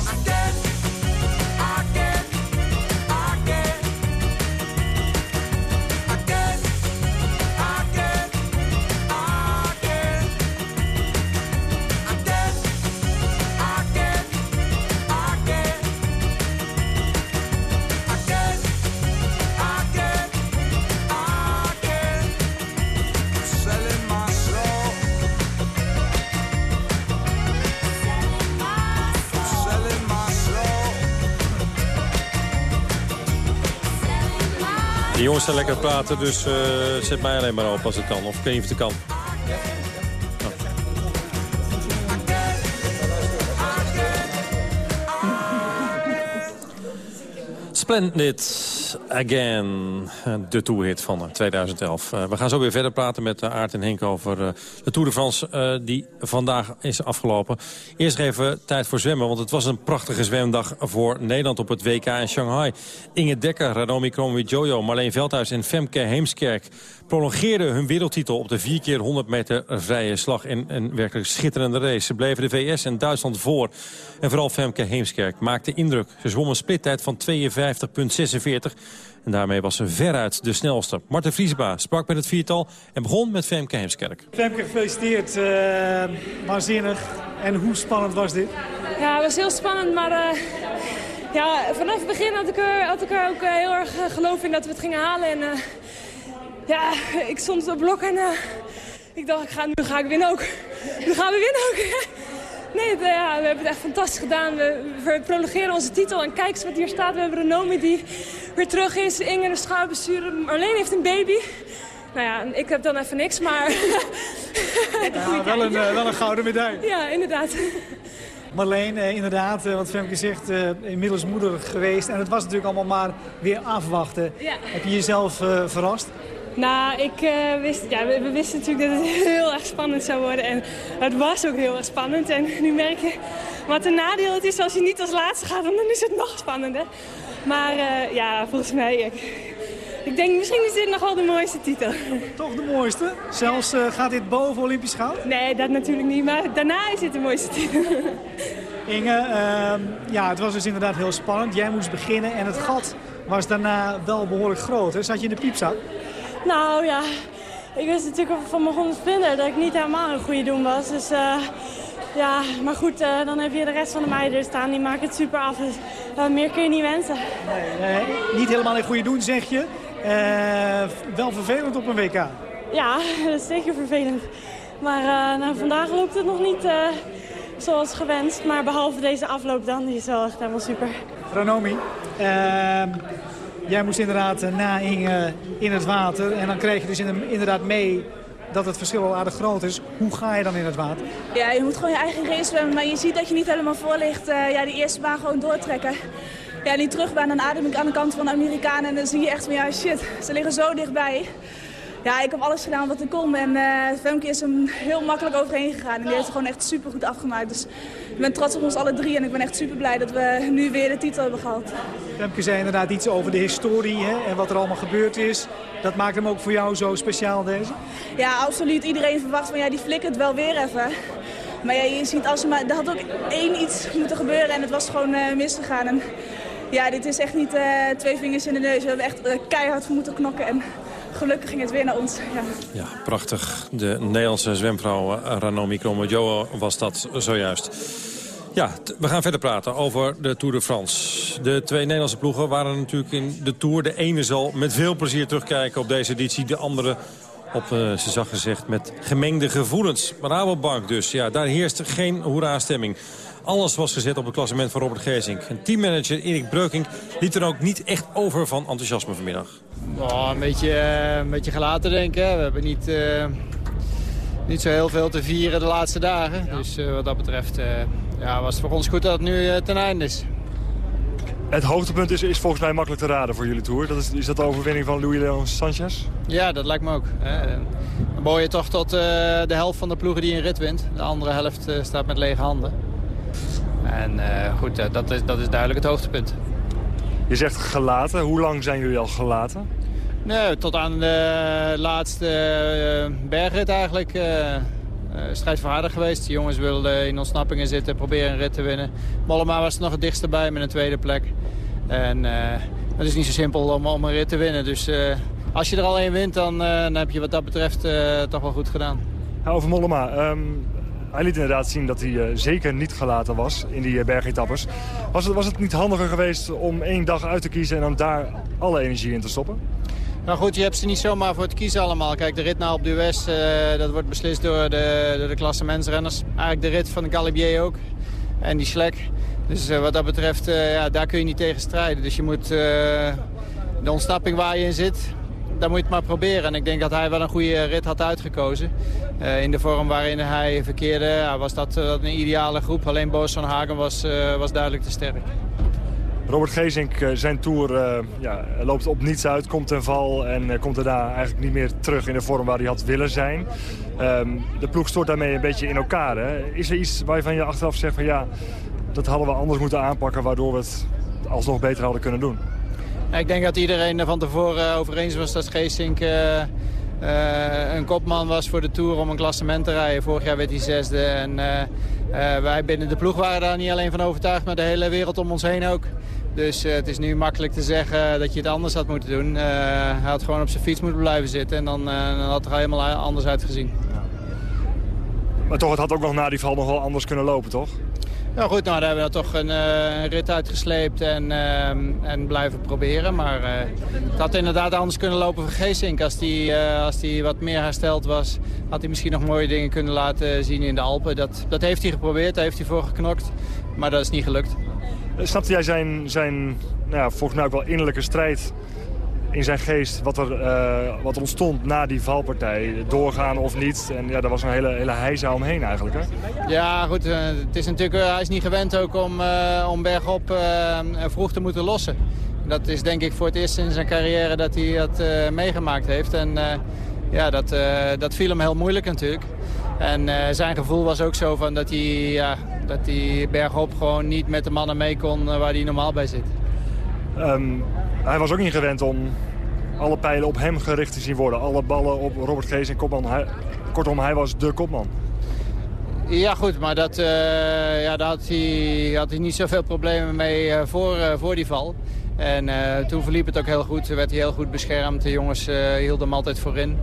Jongens zijn lekker praten, dus eh, zet mij alleen maar op als het kan. Of weet niet of het kan. Splendid Again, de tourhit van 2011. Eh, we gaan zo weer verder praten met uh, Aart en Henk over de Tour de France die vandaag is afgelopen. Eerst even tijd voor zwemmen, want het was een prachtige zwemdag voor Nederland op het WK in Shanghai. Inge Dekker, Radomi Kromowidjojo, Marleen Veldhuis en Femke Heemskerk prolongeerden hun wereldtitel op de 4 keer 100 meter vrije slag. In een werkelijk schitterende race. Ze bleven de VS en Duitsland voor. En vooral Femke Heemskerk maakte indruk. Ze zwom een splittijd van 52,46. En daarmee was ze veruit de snelste. Marten Vriesba sprak met het viertal en begon met Femke Heemskerk. Femke, gefeliciteerd. Uh, waanzinnig. En hoe spannend was dit? Ja, het was heel spannend, maar... Uh, ja, vanaf het begin had ik er, had ik er ook uh, heel erg geloof in dat we het gingen halen. En ja, ik stond op blok en ik dacht, ik ga, nu ga ik winnen ook. Nu gaan we winnen ook. *laughs* Nee, ja, we hebben het echt fantastisch gedaan. We, we prolongeren onze titel. En kijk eens wat hier staat. We hebben Renomi die weer terug is. Inge de schouderbestuurder. Marleen heeft een baby. Nou ja, ik heb dan even niks, maar... *laughs* ja, wel, een, uh, wel een gouden medaille. Ja, inderdaad. Marleen, eh, inderdaad, want Femke zegt, inmiddels moeder geweest. En het was natuurlijk allemaal maar weer afwachten. Ja. Heb je jezelf verrast? Nou, ik uh, wist, ja, we, we, wisten natuurlijk dat het *laughs* heel erg spannend zou worden. En het was ook heel erg spannend. En nu merk je wat een nadeel het is als je niet als laatste gaat. Want dan is het *laughs* nog spannender. Maar uh, ja, volgens mij... Ik, ik denk, misschien is dit nog wel de mooiste titel. *laughs* Toch de mooiste? Zelfs uh, gaat dit boven Olympisch goud? Nee, dat natuurlijk niet. Maar daarna is dit de mooiste titel. Inge, uh, ja, het was dus inderdaad heel spannend. Jij moest beginnen en het gat was daarna wel behoorlijk groot. Hè? Zat je in de piepzak? Nou ja, ik wist natuurlijk van mijn hond spinner dat ik niet helemaal een goede doen was. Dus uh, ja, maar goed, uh, dan heb je de rest van de meiden er staan. Die maken het super af. Dus uh, meer kun je niet wensen. Nee, niet helemaal een goede doen, zeg je. wel vervelend op een WK. Ja, *laughs* dat is zeker vervelend. Maar nou, vandaag loopt het nog niet zoals gewenst. Maar behalve deze afloop dan, die is wel echt helemaal super. Ranomi, ehm, Jij moest inderdaad eh, na Inge in het water. En dan krijg je dus inderdaad mee dat het verschil al aardig groot is. Hoe ga je dan in het water? Ja, je moet gewoon je eigen race zwemmen. Maar je ziet dat je niet helemaal voor ligt. Uh, ja, die eerste baan gewoon doortrekken. Ja, die terugbaan, dan adem ik aan de kant van de Amerikanen. En dan zie je echt van, ja shit, ze liggen zo dichtbij. Ja, ik heb alles gedaan wat ik kon. En uh, Femke is hem heel makkelijk overheen gegaan. En die heeft het gewoon echt super goed afgemaakt. Dus ik ben trots op ons alle drie. En ik ben echt super blij dat we nu weer de titel hebben gehad. Femke zei inderdaad iets over de historie hè, en wat er allemaal gebeurd is. Dat maakt hem ook voor jou zo speciaal deze? Ja, absoluut. Iedereen verwacht van ja, die flikkert wel weer even. Maar ja, je ziet, als er, maar, er had ook één iets moeten gebeuren en het was gewoon uh, misgegaan. En ja, dit is echt niet uh, twee vingers in de neus. We hebben echt uh, keihard voor moeten knokken. En gelukkig ging het weer naar ons. Ja, prachtig. De Nederlandse zwemvrouw Ranomi Kromowidjojo was dat zojuist. Ja, we gaan verder praten over de Tour de France. De twee Nederlandse ploegen waren natuurlijk in de Tour. De ene zal met veel plezier terugkijken op deze editie. De andere op, uh, ze zag gezegd, met gemengde gevoelens. Rabobank dus, ja, daar heerst geen hoera-stemming. Alles was gezet op het klassement van Robert Geesink. En teammanager Erik Breukink liet er ook niet echt over van enthousiasme vanmiddag. Oh, een, beetje, uh, een beetje gelaten denken. We hebben niet, uh, niet zo heel veel te vieren de laatste dagen. Dus wat dat betreft ja, was het voor ons goed dat het nu uh, ten einde is. Het hoogtepunt is, is volgens mij makkelijk te raden voor jullie Tour. Dat is, is dat de overwinning van Louis Leon Sanchez? Ja, dat lijkt me ook. Hè. Dan boor je toch tot uh, de helft van de ploegen die een rit wint. De andere helft uh, staat met lege handen. En goed, dat, is, dat is duidelijk het hoogtepunt. Je zegt gelaten. Hoe lang zijn jullie al gelaten? Nee, tot aan de laatste bergrit eigenlijk. Uh, strijdvaardig geweest. De jongens wilden in ontsnappingen zitten, proberen een rit te winnen. Mollema was er nog het dichtst bij met een tweede plek. En uh, het is niet zo simpel om, om een rit te winnen. Dus uh, als je er al één wint, dan, dan, heb je wat dat betreft toch wel goed gedaan. over Mollema. Um, hij liet inderdaad zien dat hij zeker niet gelaten was in die bergetappes. Was het, was het niet handiger geweest om één dag uit te kiezen en dan daar alle energie in te stoppen? Nou goed, je hebt ze niet zomaar voor het kiezen allemaal. Kijk, de rit naar op Dues, uh, dat wordt beslist door de, door de. Eigenlijk de rit van de Galibier ook. En die Slek. Dus uh, wat dat betreft, ja, daar kun je niet tegen strijden. Dus je moet de ontsnapping waar je in zit, daar moet je het maar proberen. En ik denk dat hij wel een goede rit had uitgekozen. in de vorm waarin hij verkeerde, was dat, dat een ideale groep. Alleen Boos van Hagen was, was duidelijk te sterk. Robert Geesink, zijn Tour ja, loopt op niets uit, komt ten val... en komt daarna eigenlijk niet meer terug in de vorm waar hij had willen zijn. Ehm, de ploeg stort daarmee een beetje in elkaar. Hè? Is er iets waarvan je achteraf zegt van ja, dat hadden we anders moeten aanpakken... waardoor we het alsnog beter hadden kunnen doen? Ik denk dat iedereen er van tevoren over eens was dat Geesink... Uh, een kopman was voor de Tour om een klassement te rijden. Vorig jaar werd hij zesde. En uh, wij binnen de ploeg waren daar niet alleen van overtuigd, maar de hele wereld om ons heen ook. Dus het is nu makkelijk te zeggen dat je het anders had moeten doen. hij had gewoon op zijn fiets moeten blijven zitten en dan, dan had het er helemaal anders uitgezien. Maar toch, het had ook nog na die val nog wel anders kunnen lopen, toch? Nou goed, nou, daar hebben we toch een, uh, rit uitgesleept en, uh, en blijven proberen. Maar uh, het had inderdaad anders kunnen lopen voor Geesink. Als die, als die wat meer hersteld was, had hij misschien nog mooie dingen kunnen laten zien in de Alpen. Dat, dat heeft hij geprobeerd, daar heeft hij voor geknokt. Maar dat is niet gelukt. Snapte jij zijn, zijn nou ja, volgens mij ook wel innerlijke strijd in zijn geest wat er, uh, wat ontstond na die valpartij. Doorgaan of niet. En ja, daar was een hele, hele heisa omheen eigenlijk. Hè? Ja, goed. Uh, het is natuurlijk, uh, hij is niet gewend ook om, om bergop vroeg te moeten lossen. Dat is denk ik voor het eerst in zijn carrière dat hij dat meegemaakt heeft. En ja, dat, dat viel hem heel moeilijk natuurlijk. En zijn gevoel was ook zo van dat hij, ja, dat hij bergop gewoon niet met de mannen mee kon waar hij normaal bij zit. Um, hij was ook niet gewend om alle pijlen op hem gericht te zien worden. Alle ballen op Robert Gees en kopman. Kortom, hij was de kopman. Ja goed, maar dat, uh, ja, daar had hij, had hij niet zoveel problemen mee uh, voor, uh, voor die val. En toen verliep het ook heel goed. Werd hij heel goed beschermd. De jongens hielden hem altijd voorin.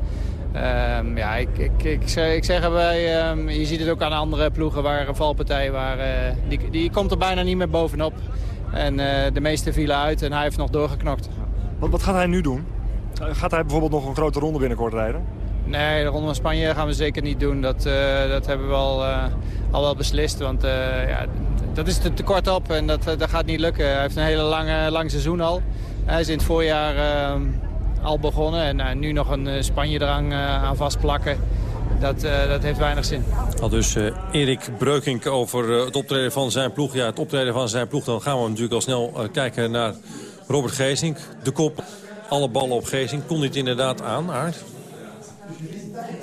Um, ja, ik, ik, ik, ik zeg um, je ziet het ook aan andere ploegen waar een valpartij waar, die, die komt er bijna niet meer bovenop. En uh, de meeste vielen uit en hij heeft nog doorgeknokt. Wat, wat gaat hij nu doen? Gaat hij bijvoorbeeld nog een grote ronde binnenkort rijden? Nee, de Ronde van Spanje gaan we zeker niet doen. Dat, uh, dat hebben we al, uh, al wel beslist. Want ja, dat is te, te kort op en dat, dat gaat niet lukken. Hij heeft een hele lange, lang seizoen al. Hij is in het voorjaar al begonnen. En nu nog een Spanje-drang aan vastplakken dat, uh, dat heeft weinig zin. Al dus uh, Erik Breukink over uh, het optreden van zijn ploeg. Ja, het optreden van zijn ploeg. Dan gaan we natuurlijk al snel kijken naar Robert Geesink. De kop, alle ballen op Geesink. Kon dit inderdaad aan, Aard?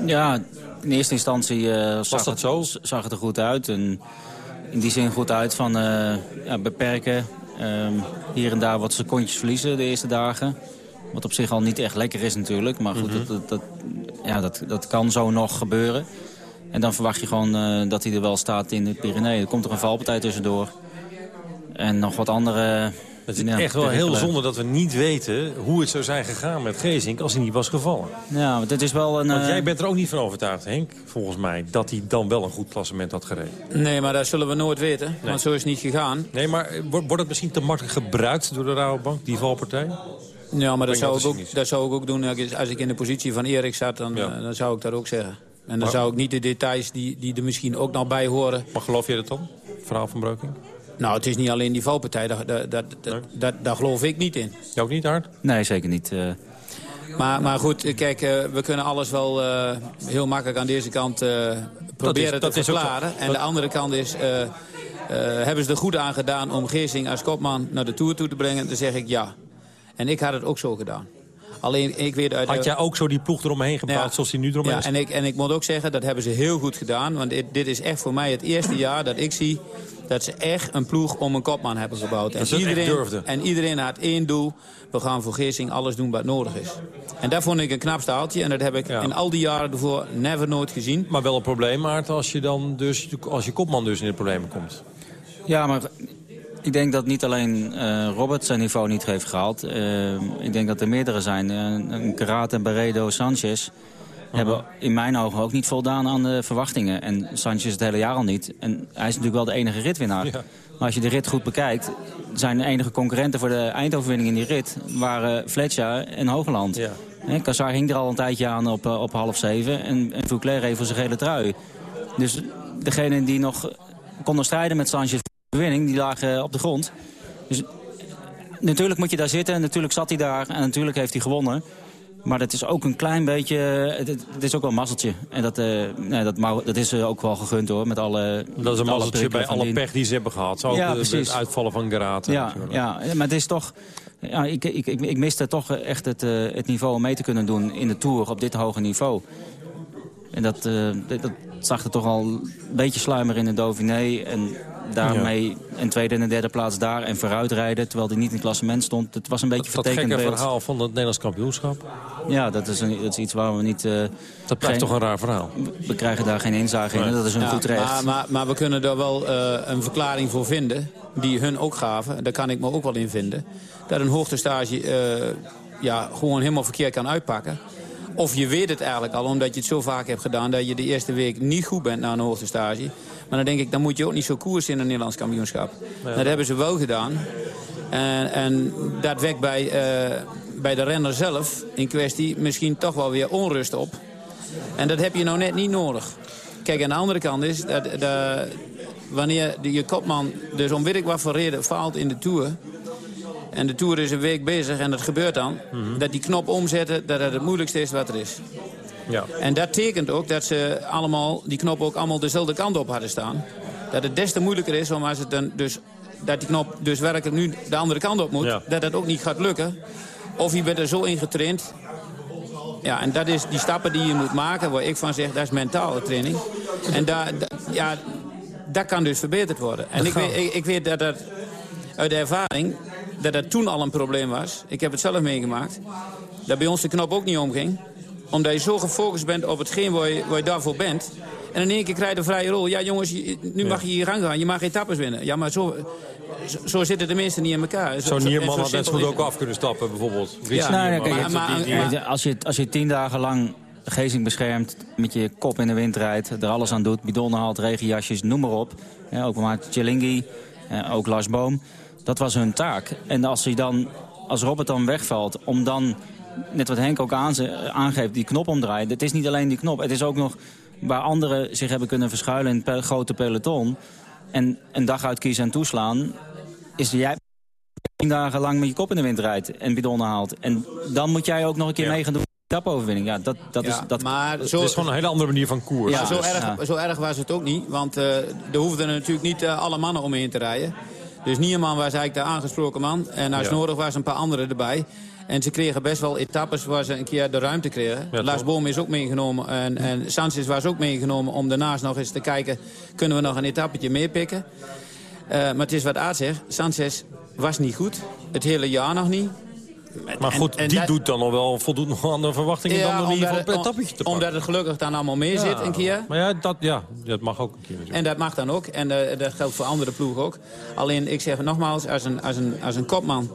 Ja, in eerste instantie zag, dat het, zo? zag het er goed uit. En in die zin goed uit van ja, beperken. Ehm, hier en daar wat secondjes verliezen de eerste dagen. Wat op zich al niet echt lekker is natuurlijk. Maar goed, mhm. dat, dat, ja, dat, dat kan zo nog gebeuren. En dan verwacht je gewoon uh, dat hij er wel staat in de Pyreneeën. Er komt er een valpartij tussendoor. En nog wat andere... Het is echt wel heel zonde dat we niet weten hoe het zou zijn gegaan met Gezink als hij niet was gevallen. Ja, want het is wel een... Want jij bent er ook niet van overtuigd, Henk, volgens mij, dat hij dan wel een goed klassement had gereden. Nee, maar dat zullen we nooit weten, want zo is het niet gegaan. Nee, maar wordt het misschien te makkelijk gebruikt door de Rabobank, die valpartij? Ja, maar dat zou, ik ook, dat zou ik ook doen als ik in de positie van Erik zat. Dan, eh, dan zou ik dat ook zeggen. En dan zou ik niet de details die, die er misschien ook nog bij horen... Maar geloof je dat dan? Verhaal van Breuking? Nou, het is niet alleen die valpartij. Daar, daar, daar, daar, daar geloof ik niet in. Jou ook niet, Hard? Nee, zeker niet. Uh... Maar, maar goed, kijk, uh, we kunnen alles wel uh, heel makkelijk aan deze kant proberen dat is, te verklaren. En de andere kant is... hebben ze er goed aan gedaan om Geersing als kopman naar de Tour toe te brengen? Dan zeg ik ja. En ik had het ook zo gedaan. Alleen, ik weet uit Had jij ook zo die ploeg eromheen gebouwd zoals die nu eromheen ja, is? En ik, en ik moet ook zeggen, dat hebben ze heel goed gedaan. Want dit, dit is echt voor mij het eerste jaar dat ik zie... dat ze echt een ploeg om een kopman hebben gebouwd. Dat en, iedereen, en iedereen had één doel. We gaan voor Geersing alles doen wat nodig is. En dat vond ik een knap staaltje. En dat heb ik in al die jaren ervoor never nooit gezien. Maar wel een probleem, Maarten, als je, dan dus, als je kopman dus in de problemen komt. Ja, maar ik denk dat niet alleen uh, Robert zijn niveau niet heeft gehaald. Uh, ik denk dat er meerdere zijn. Uh, Karate, Barredo, Sanchez hebben in mijn ogen ook niet voldaan aan de verwachtingen. En Sanchez het hele jaar al niet. En hij is natuurlijk wel de enige ritwinnaar. Ja. Maar als je de rit goed bekijkt... zijn de enige concurrenten voor de eindoverwinning in die rit... waren Fletcher en Hogeland. Ja. Kassar hing er al een tijdje aan op, op half zeven. En, en Fouclair even zijn gele trui. Dus degene die nog konden strijden met Sanchez die lagen op de grond. Dus natuurlijk moet je daar zitten. Natuurlijk zat hij daar en natuurlijk heeft hij gewonnen. Maar dat is ook een klein beetje... Het, het is ook wel een mazzeltje. En dat, uh, nee, dat, dat is ook wel gegund hoor. Met alle, dat is een mazzeltje bij alle pech die ze hebben gehad. Zo ja, ook het uitvallen van Geraten. Ja, ja, maar het is toch... Ja, ik, ik, ik, ik miste toch echt het, uh, het niveau om mee te kunnen doen in de Tour op dit hoge niveau. En dat, uh, dat zag er toch al een beetje sluimer in de Dauphiné. En daarmee ja. een tweede en een derde plaats daar en vooruitrijden... terwijl hij niet in het klassement stond. Het was een beetje dat, vertekend Dat gekke beeld. verhaal van het Nederlands kampioenschap. Ja, dat is, een, dat is iets waar we niet... Uh, dat blijft geen, toch een raar verhaal. We krijgen daar geen inzage in dat is een ja, goed recht. Maar, maar, maar, we kunnen er wel uh, een verklaring voor vinden... die hun ook gaven, daar kan ik me ook wel in vinden... dat een hoogtestage uh, ja, gewoon helemaal verkeerd kan uitpakken... Of je weet het eigenlijk al, omdat je het zo vaak hebt gedaan... dat je de eerste week niet goed bent na een hoogtestage. Maar dan denk ik, dan moet je ook niet zo koers in een Nederlands kampioenschap. Ja. Dat hebben ze wel gedaan. En, en dat wekt bij, uh, bij de renner zelf in kwestie misschien toch wel weer onrust op. En dat heb je nou net niet nodig. Kijk, aan de andere kant is dat, dat wanneer je kopman dus om weet ik wat voor reden faalt in de Tour... En de Tour is een week bezig en dat gebeurt dan. Mm -hmm. Dat die knop omzetten, dat het het moeilijkste is wat er is. Ja. En dat tekent ook dat ze allemaal, die knop ook allemaal dezelfde kant op hadden staan. Dat het des te moeilijker is om als het dan dus, dat die knop dus werkelijk nu de andere kant op moet. Ja. Dat dat ook niet gaat lukken. Of je bent er zo in getraind. Ja, en dat is die stappen die je moet maken, waar ik van zeg, dat is mentale training. En daar, ja, dat kan dus verbeterd worden. En ik weet, ik, ik weet dat dat uit de ervaring dat dat toen al een probleem was. Ik heb het zelf meegemaakt. Dat bij ons de knop ook niet omging. Omdat je zo gefocust bent op hetgeen waar je, waar je daarvoor bent. En in één keer krijg je de vrije rol. Ja jongens, je, nu mag je hier gang gaan. Je mag etappes winnen. Ja, maar zo, zo, zo zitten de mensen niet in elkaar. Zo'n zo, Nierman had net zo goed ook af kunnen stappen bijvoorbeeld. Ja, nou, maar, maar, maar, als, je, als je tien dagen lang Gezing beschermt, met je kop in de wind rijdt, er alles aan doet, bidonnen haalt, regenjasjes, noem maar op. Ja, ook maar Tjelingi, ook Lars Boom. Dat was hun taak. En als, hij dan, als Robert dan wegvalt, om dan, net wat Henk ook aangeeft, die knop omdraait. Het is niet alleen die knop, het is ook nog waar anderen zich hebben kunnen verschuilen in het grote peloton. En een dag uitkiezen en toeslaan, is jij tien dagen lang met je kop in de wind rijdt en bidonnen haalt. En dan moet jij ook nog een keer ja. mee gaan doen. Tapoverwinning, ja, dat, dat ja, is... Dat, maar zo, het is gewoon een hele andere manier van koers. Ja, zo, dus. erg, ja. zo erg was het ook niet, want uh, er hoefden natuurlijk niet uh, alle mannen omheen te rijden. Dus Nierman was eigenlijk de aangesproken man. En als ja. nodig was een paar anderen erbij. En ze kregen best wel etappes waar ze een keer de ruimte kregen. Ja, Lars Boom is ook meegenomen. En, en Sanchez was ook meegenomen om daarnaast nog eens te kijken... kunnen we nog een etappetje meepikken. Uh, maar het is wat Aard zegt. Sanchez was niet goed. Het hele jaar nog niet. Maar goed, en, en die dat, doet dan nog wel voldoet nog *laughs* aan de verwachtingen ja, dan om in ieder geval een etappetje te pakken. Omdat het gelukkig dan allemaal mee zit een keer. Maar ja dat, ja, dat mag ook een keer. Natuurlijk. En dat mag dan ook. En uh, dat geldt voor andere ploegen ook. Alleen, ik zeg nogmaals, als een, als een, als een kopman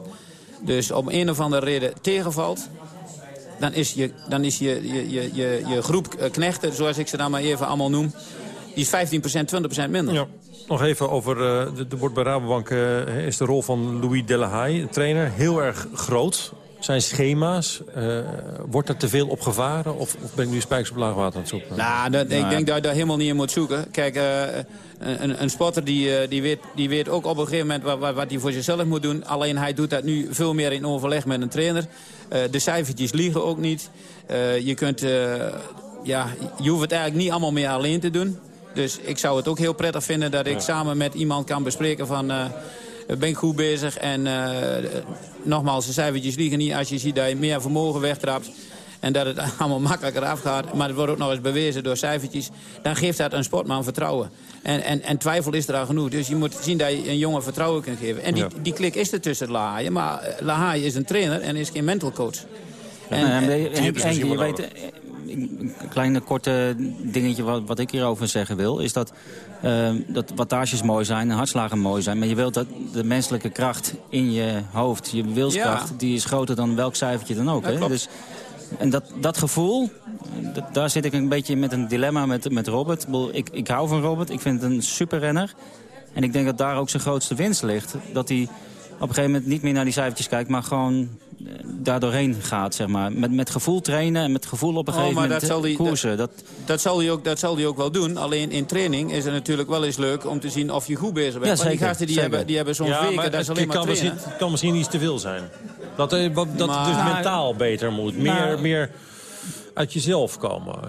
dus om een of andere reden tegenvalt... dan is je, dan is je, je, je, je, je groep knechten, zoals ik ze dan maar even allemaal noem... die is 15%, 20% minder. Ja. Nog even over, uh, de, de wordt bij Rabobank uh, is de rol van Louis Delahaye, trainer, heel erg groot. Zijn schema's, uh, wordt er te veel op gevaren of, of ben ik nu spijkers op laag water aan het zoeken? Nou, dat, nou, ik denk dat je daar helemaal niet in moet zoeken. Kijk, een, een spotter die, die, weet, die weet ook op een gegeven moment wat, wat, wat hij voor zichzelf moet doen. Alleen hij doet dat nu veel meer in overleg met een trainer. de cijfertjes liegen ook niet. je, kunt, ja, je hoeft het eigenlijk niet allemaal meer alleen te doen. Dus ik zou het ook heel prettig vinden dat ik ja. samen met iemand kan bespreken van... Uh, ben ik goed bezig en uh, nogmaals, de cijfertjes liegen niet als je ziet dat je meer vermogen wegtrapt. En dat het *laughs* allemaal makkelijker afgaat. Maar het wordt ook nog eens bewezen door cijfertjes. Dan geeft dat een sportman vertrouwen. En, en, en twijfel is er al genoeg. Dus je moet zien dat je een jongen vertrouwen kunt geven. En die, ja. die klik is er tussen Lahaaien. Maar Lahaaien is een trainer en is geen mental coach. Ja, en, en, en, en je weet, een kleine korte dingetje wat, wat ik hierover zeggen wil... is dat, uh, dat wattages mooi zijn en hartslagen mooi zijn... maar je wilt dat de menselijke kracht in je hoofd, je wilskracht... Ja. die is groter dan welk cijfertje dan ook. Ja, hè? Dus, en dat, dat gevoel, daar zit ik een beetje met een dilemma met, met Robert. Ik, ik hou van Robert, ik vind het een superrenner. En ik denk dat daar ook zijn grootste winst ligt. Dat hij op een gegeven moment niet meer naar die cijfertjes kijkt... maar gewoon daar doorheen gaat, zeg maar. Met, met gevoel trainen en met gevoel op een gegeven oh, moment dat zal die, koersen. Dat, dat, zal hij ook, dat zal hij ook wel doen. Alleen in training is het natuurlijk wel eens leuk om te zien of je goed bezig bent. Ja, zeker, maar die gasten die hebben, die hebben zo'n ja, weken, dat is alleen maar kan trainen. misschien, kan misschien iets te veel zijn. Dat, eh, wat- dat het dus mentaal beter moet. Meer, Nou- meer uit jezelf komen.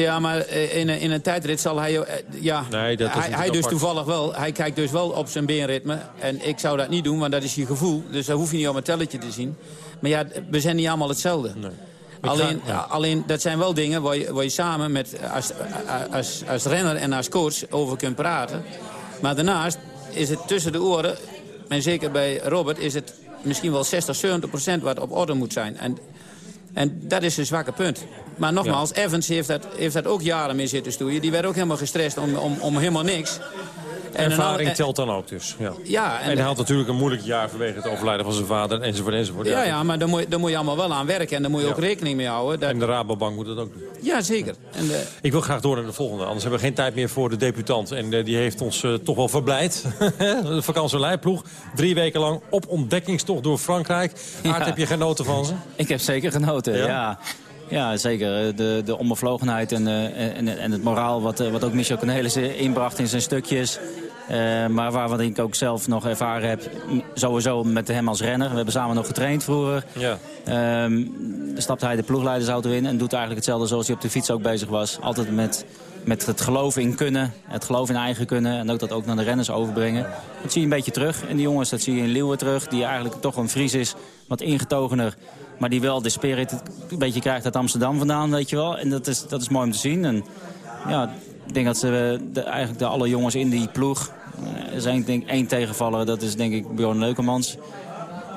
Ja, maar eh, in een, in een tijdrit zal hij... eh, Ja, Nee, dat is hij, hij dus apart. toevallig wel. Hij kijkt dus wel op zijn beenritme. En ik zou dat niet doen, want dat is je gevoel. Dus dat hoef je niet op een telletje te zien. Maar ja, we zijn niet allemaal hetzelfde. Alleen, ja. alleen, dat zijn wel dingen waar je, waar je samen met, als, als, als renner en als coach over kunt praten. Maar daarnaast is het tussen de oren, en zeker bij Robert, is het misschien wel 60, 70 procent wat op orde moet zijn. En, en dat is een zwakke punt. Maar nogmaals, Evans heeft dat, heeft dat ook jaren mee zitten stoeien. Die werd ook helemaal gestrest om, om, om helemaal niks. En Ervaring en- telt dan ook dus. Ja. Ja, En, en- hij had natuurlijk een moeilijk jaar vanwege het overlijden van zijn vader enzovoort enzovoort. Ja, ja, maar daar moet, je- daar moet je allemaal wel aan werken. En daar moet je ook rekening mee houden. Dat... En de Rabobank moet dat ook doen. Ja, zeker. En de... Ik wil graag door naar de volgende, anders hebben we geen tijd meer voor de debutant. En eh, die heeft ons eh, toch wel verblijd. *laughs* de vakantieleiploeg. Drie weken lang op ontdekkingstocht door Frankrijk. Aard, heb je genoten van ze? Ik heb zeker genoten, Ja? Ja. zeker. De, de onbevlogenheid en, eh, en, en het moraal wat, eh, wat ook Michel Cornelissen inbracht in zijn stukjes. Eh, maar waar wat ik ook zelf nog ervaren heb, sowieso met hem als renner. We hebben samen nog getraind vroeger. Ja. Ehm, stapt hij de ploegleidersauto in en doet eigenlijk hetzelfde zoals hij op de fiets ook bezig was. Altijd met, met het geloof in kunnen, het geloof in eigen kunnen en ook dat ook naar de renners overbrengen. Dat zie je een beetje terug in die jongens, dat zie je in Leeuwen terug, die eigenlijk toch een Fries is, wat ingetogener. Maar die wel de spirit een beetje krijgt uit Amsterdam vandaan, weet je wel. En dat is, dat is mooi om te zien. En ja, ik denk dat ze de, eigenlijk de alle jongens in die ploeg... eh, Er zijn denk één tegenvaller, dat is denk ik Bjorn Leukemans.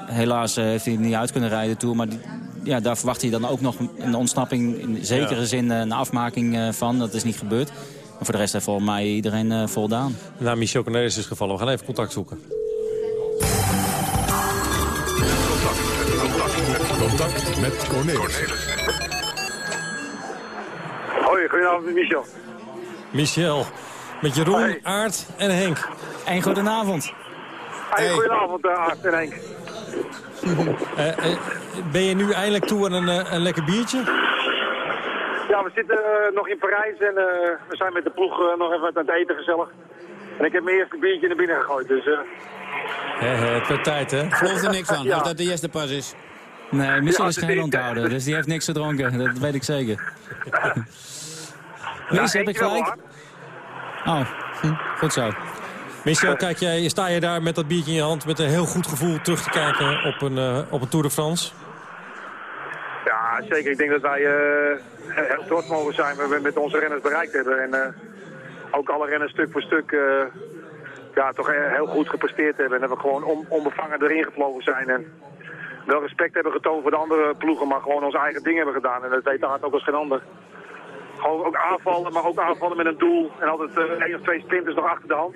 Helaas eh, heeft hij niet uit kunnen rijden toe. Maar die- ja, daar verwacht hij dan ook nog een ontsnapping. In zekere Ja. zin eh, een afmaking eh, van. Dat is niet gebeurd. Maar voor de rest heeft volgens mij iedereen eh, voldaan. Na Michel Cornelis is gevallen. We gaan even contact zoeken. Contact met Cornelis. Hoi, goedenavond Michel. Michel, met Jeroen, Aard en Henk. En goedenavond. Hey, Goedenavond uh, Aart en Henk. Eh, eh, ben je nu eindelijk toe aan een, eh, een lekker biertje? Ja, we zitten eh, nog in Parijs en eh, we zijn met de ploeg eh, nog even aan het eten gezellig. En ik heb mijn eerste biertje naar binnen gegooid, dus... eh, het werd tijd, hè? Ik geloof er niks van, *laughs* Ja. of dat de eerste pas is. Nee, Michel Ja, is geen onthouder, dus die heeft niks gedronken. Dat weet ik zeker. *laughs* Mis, heb ik gelijk? Oh, goed zo. Michel, kijk jij, sta je daar met dat biertje in je hand... met een heel goed gevoel terug te kijken op een, eh, op een Tour de France? Ja, zeker. Ik denk dat wij eh, heel trots mogen zijn wat we met onze renners bereikt hebben. En eh, ook alle renners stuk voor stuk eh, ja, toch eh, heel goed gepresteerd hebben. En dat we gewoon on- onbevangen erin gevlogen zijn. En wel respect hebben getoond voor de andere ploegen, maar gewoon onze eigen dingen hebben gedaan. En dat weet Aard ook als geen ander. Gewoon ook aanvallen, maar ook aanvallen met een doel. En altijd eh, één of twee sprinters nog achter de hand.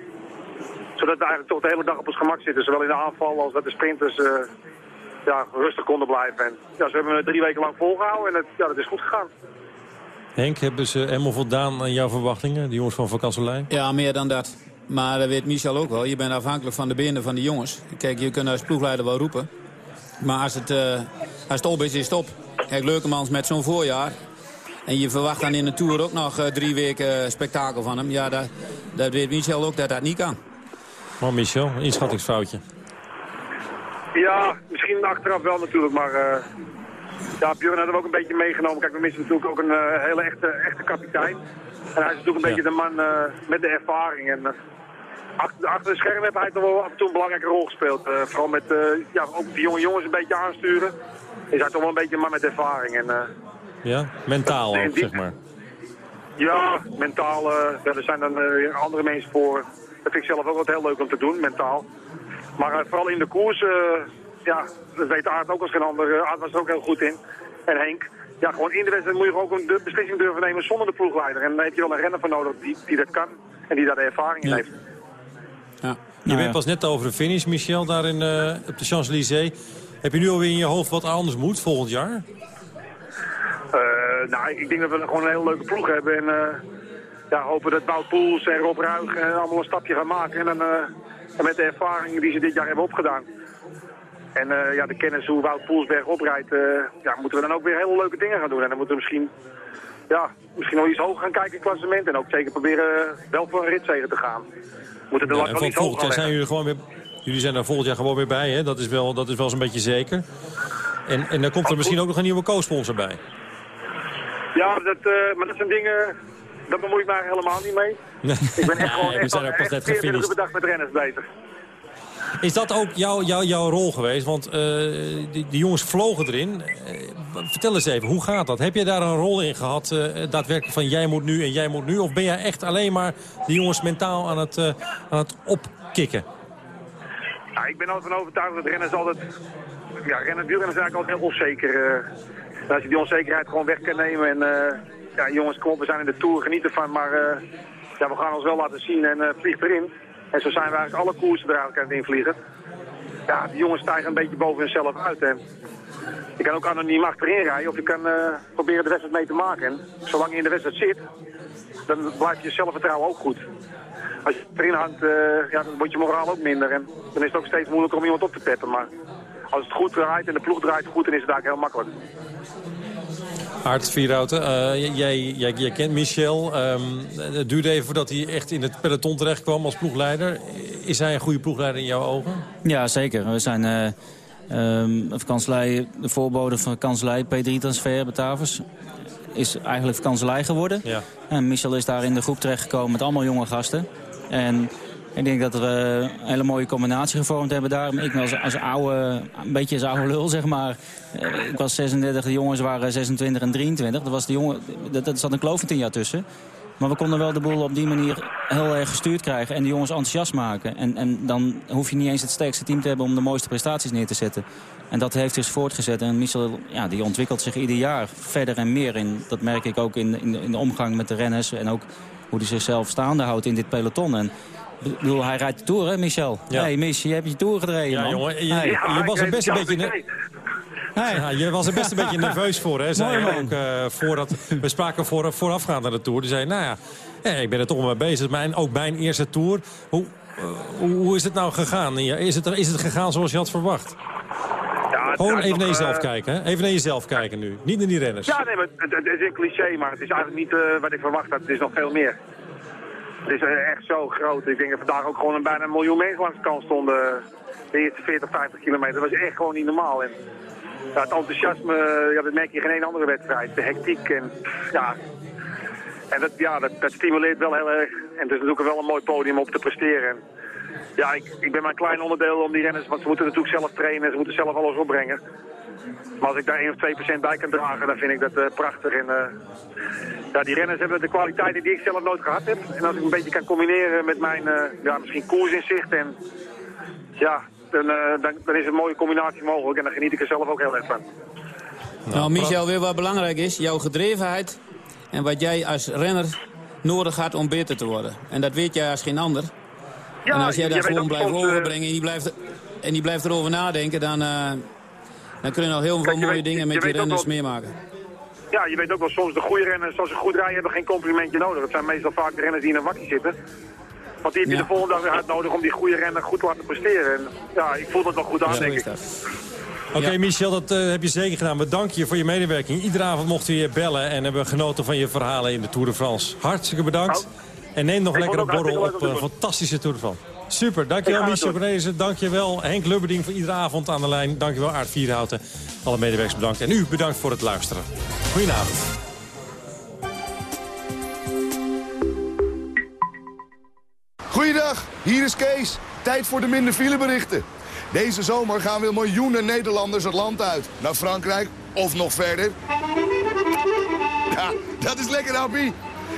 Zodat we eigenlijk toch de hele dag op ons gemak zitten. Zowel in de aanval als dat de sprinters eh, ja, rustig konden blijven. En ja, ze hebben het drie weken lang volgehouden en het, ja, dat is goed gegaan. Henk, hebben ze helemaal voldaan aan jouw verwachtingen? Die jongens van Vakantielijn? Ja, meer dan dat. Maar dat weet Michel ook wel. Je bent afhankelijk van de benen van de jongens. Kijk, je kunt als ploegleider wel roepen. Maar als het, eh, als het op is, is het op. Kijk, Leukemans met zo'n voorjaar. En je verwacht dan in de Tour ook nog eh, drie weken spektakel van hem. Ja, dat, dat weet Michel ook dat dat niet kan. Maar Michel, een inschattingsfoutje. Ja, misschien achteraf wel natuurlijk, maar uh, ja, Björn hadden we ook een beetje meegenomen. Kijk, we missen natuurlijk ook een uh, hele echte, echte kapitein. En hij is natuurlijk een beetje de man uh, met de ervaring. En achter, achter de schermen heeft hij toch wel af en toe een belangrijke rol gespeeld. vooral met ja, ook die jonge jongens een beetje aansturen. Is hij toch wel een beetje man met ervaring. En, ja, mentaal ook, zeg maar. Ja, mentaal. er zijn dan weer andere mensen voor. Dat vind ik zelf ook wat heel leuk om te doen, mentaal. Maar vooral in de koers, ja, dat weet Aard ook als geen ander. Aard was er ook heel goed in. En Henk. Ja, gewoon in de wedstrijd moet je ook een beslissing durven nemen zonder de ploegleider. En daar heb je wel een renner voor nodig die, die dat kan en die daar de ervaring in ja. heeft. Ja. Je Nou, bent pas net over de finish, Michel, daar in, uh, op de Champs-Élysées. Heb je nu alweer in je hoofd wat anders moet volgend jaar? Uh, nou, ik denk dat we gewoon een hele leuke ploeg hebben. En uh, ja, hopen dat Wout Poels en Rob Ruig allemaal een stapje gaan maken. En dan... En met de ervaring die ze dit jaar hebben opgedaan. En uh, ja, de kennis hoe Wout Poelsberg oprijdt, uh, ja, moeten we dan ook weer hele leuke dingen gaan doen. En dan moeten we misschien, ja, misschien nog iets hoger gaan kijken in het klassement. En ook zeker proberen wel voor een ritzegen te gaan. We moeten de ja, lat wel hoger zijn jullie gewoon weer, jullie zijn er volgend jaar gewoon weer bij, hè? Dat is wel, dat is wel zo'n beetje zeker. En, en dan komt er misschien ook nog een nieuwe co-sponsor bij. Ja, dat, uh, maar dat zijn dingen... Dat bemoei ik mij helemaal niet mee. Ik ben echt *laughs* gewoon we echt, zijn ook pas net gefinished. met renners bezig. Is dat ook jouw jouw jouw rol geweest? Want eh, die, die jongens vlogen erin. Eh, vertel eens even, hoe gaat dat? Heb je daar een rol in gehad, eh, daadwerkelijk van jij moet nu en jij moet nu? Of ben jij echt alleen maar die jongens mentaal aan het, aan het opkikken? Ja, ik ben altijd van overtuigd dat renners altijd... Ja, rennen, wielrenners zijn eigenlijk altijd heel onzeker. als je die onzekerheid gewoon weg kan nemen en... ja, jongens, kom op, we zijn in de Tour, geniet ervan. Maar ja, we gaan ons wel laten zien en vlieg erin. En zo zijn we eigenlijk alle koersen er eigenlijk aan het invliegen. Ja, die jongens stijgen een beetje boven hunzelf uit. En je kan ook anoniem achterin rijden of je kan eh, proberen de wedstrijd mee te maken. En zolang je in de wedstrijd zit, dan blijft je zelfvertrouwen ook goed. Als je erin hangt, eh, ja, dan wordt je moraal ook minder. En dan is het ook steeds moeilijker om iemand op te peppen. Maar als het goed draait en de ploeg draait goed, dan is het eigenlijk heel makkelijk. Aart Vierhouten, eh, jij, jij, jij kent Michel. Ehm, het duurde even voordat hij echt in het peloton terecht kwam als ploegleider. Is hij een goede ploegleider in jouw ogen? Ja, zeker. We zijn ehm, vakantielei, de voorbode van kanselij P3-transfer bij Tavers. Is eigenlijk vakantielei geworden. Ja. En Michel is daar in de groep terechtgekomen met allemaal jonge gasten. En ik denk dat we een hele mooie combinatie gevormd hebben daar. Ik was als oude, een beetje als oude lul, zeg maar. Eh, Ik was 36, de jongens waren 26 en 23. Dat was de jongen, dat, zat een kloof van 10 jaar tussen. Maar we konden wel de boel op die manier heel erg gestuurd krijgen... en de jongens enthousiast maken. En, en dan hoef je niet eens het sterkste team te hebben... om de mooiste prestaties neer te zetten. En dat heeft dus voortgezet. En Michel ja, die ontwikkelt zich ieder jaar verder en meer. in. dat merk ik ook in, in de omgang met de renners... en ook hoe hij zichzelf staande houdt in dit peloton. En, ik bedoel, hij rijdt de Tour, hè, Michel? Ja. hey, Mich, je hebt je Tour gedreven, Ja, man. jongen, je, Hey. je was er best een beetje... Ja, je was er best een beetje *laughs* nerveus voor, hè? Zei Mooi, ook, eh, voordat, we spraken voor, voorafgaand naar de Tour. Die zei, nou ja, ja, ik ben er toch mee bezig. Mijn, ook mijn eerste Tour. Hoe, eh, hoe, hoe is het nou gegaan? Ja, Is het, is het gegaan zoals je had verwacht? Gewoon even naar jezelf eh, kijken, hè? Even naar jezelf kijken nu. Niet naar die renners. Ja, nee, maar het, het is een cliché, maar het is eigenlijk niet eh, wat ik verwacht had. Het is nog veel meer. Het is eh, echt zo groot. Ik denk dat vandaag ook gewoon een, bijna een miljoen mensen langs de kant stonden. De eerste 40, 50 kilometer. Dat was echt gewoon niet normaal. En, het enthousiasme, dat merk je in geen andere wedstrijd. De hectiek en ja... En dat, ja, dat, stimuleert wel heel erg. En het is natuurlijk wel een mooi podium om op te presteren. Ja, ik, ik ben maar een klein onderdeel om die renners, want ze moeten natuurlijk zelf trainen en ze moeten zelf alles opbrengen. Maar als ik daar 1 of 2 procent bij kan dragen, dan vind ik dat eh, prachtig. En, eh, ja, die renners hebben de kwaliteiten die ik zelf nooit gehad heb. En als ik een beetje kan combineren met mijn eh, ja, misschien koersinzicht en ja, dan, eh, dan, dan is een mooie combinatie mogelijk. En dan geniet ik er zelf ook heel erg van. Nou, Michel, weer wat belangrijk is, jouw gedrevenheid en wat jij als renner nodig had om beter te worden. En dat weet jij als geen ander. Ja, en als jij weet gewoon blijft soms, eh, overbrengen en die blijft, en die blijft erover nadenken, dan, eh, dan kun je nog heel veel mooie weet- dingen met je renners meemaken. Ja, je weet ook wel soms de goede renners, als ze goed rijden, hebben geen complimentje nodig. Dat zijn meestal vaak de renners die in een wakkie zitten. Want die heb je de volgende dag weer hard nodig om die goede renner goed te laten presteren. En ja, ik voel dat wel goed aan, denk ik. Oké, Michel, dat eh, heb je zeker gedaan. Bedank je voor je medewerking. Iedere avond mochten we je bellen en hebben we genoten van je verhalen in de Tour de France. Hartstikke bedankt. En neem nog Ik lekker een borrel op een te fantastische Tour de France. Super, dankjewel Michel. Cornelissen. Dankjewel Henk Lubberding voor iedere avond aan de lijn. Dankjewel Aart Vierhouten. Alle medewerkers bedankt. En u bedankt voor het luisteren. Goedenavond. Goeiedag, hier is Kees. Tijd voor de minder fileberichten. Deze zomer gaan weer miljoenen Nederlanders het land uit. Naar Frankrijk of nog verder. Ja, dat is lekker, Happy.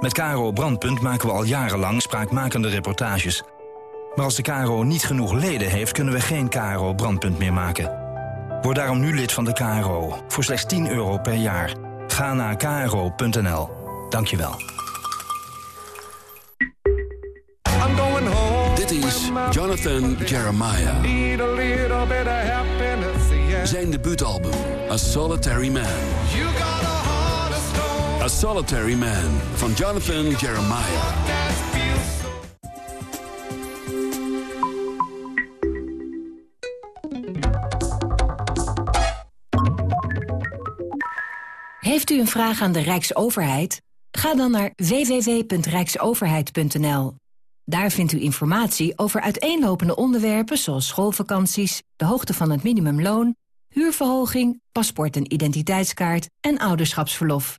Met Caro Brandpunt maken we al jarenlang spraakmakende reportages. Maar als de KRO niet genoeg leden heeft, kunnen we geen KRO Brandpunt meer maken. Word daarom nu lid van de KRO, voor slechts 10 euro per jaar. Ga naar kro.nl. Dankjewel. Dit is Jonathan Jeremiah. Zijn debuutalbum, A Solitary Man. Solitary Man van Jonathan Jeremiah. Heeft u een vraag aan de Rijksoverheid? Ga dan naar www.rijksoverheid.nl. Daar vindt u informatie over uiteenlopende onderwerpen zoals schoolvakanties, de hoogte van het minimumloon, huurverhoging, paspoort en identiteitskaart en ouderschapsverlof.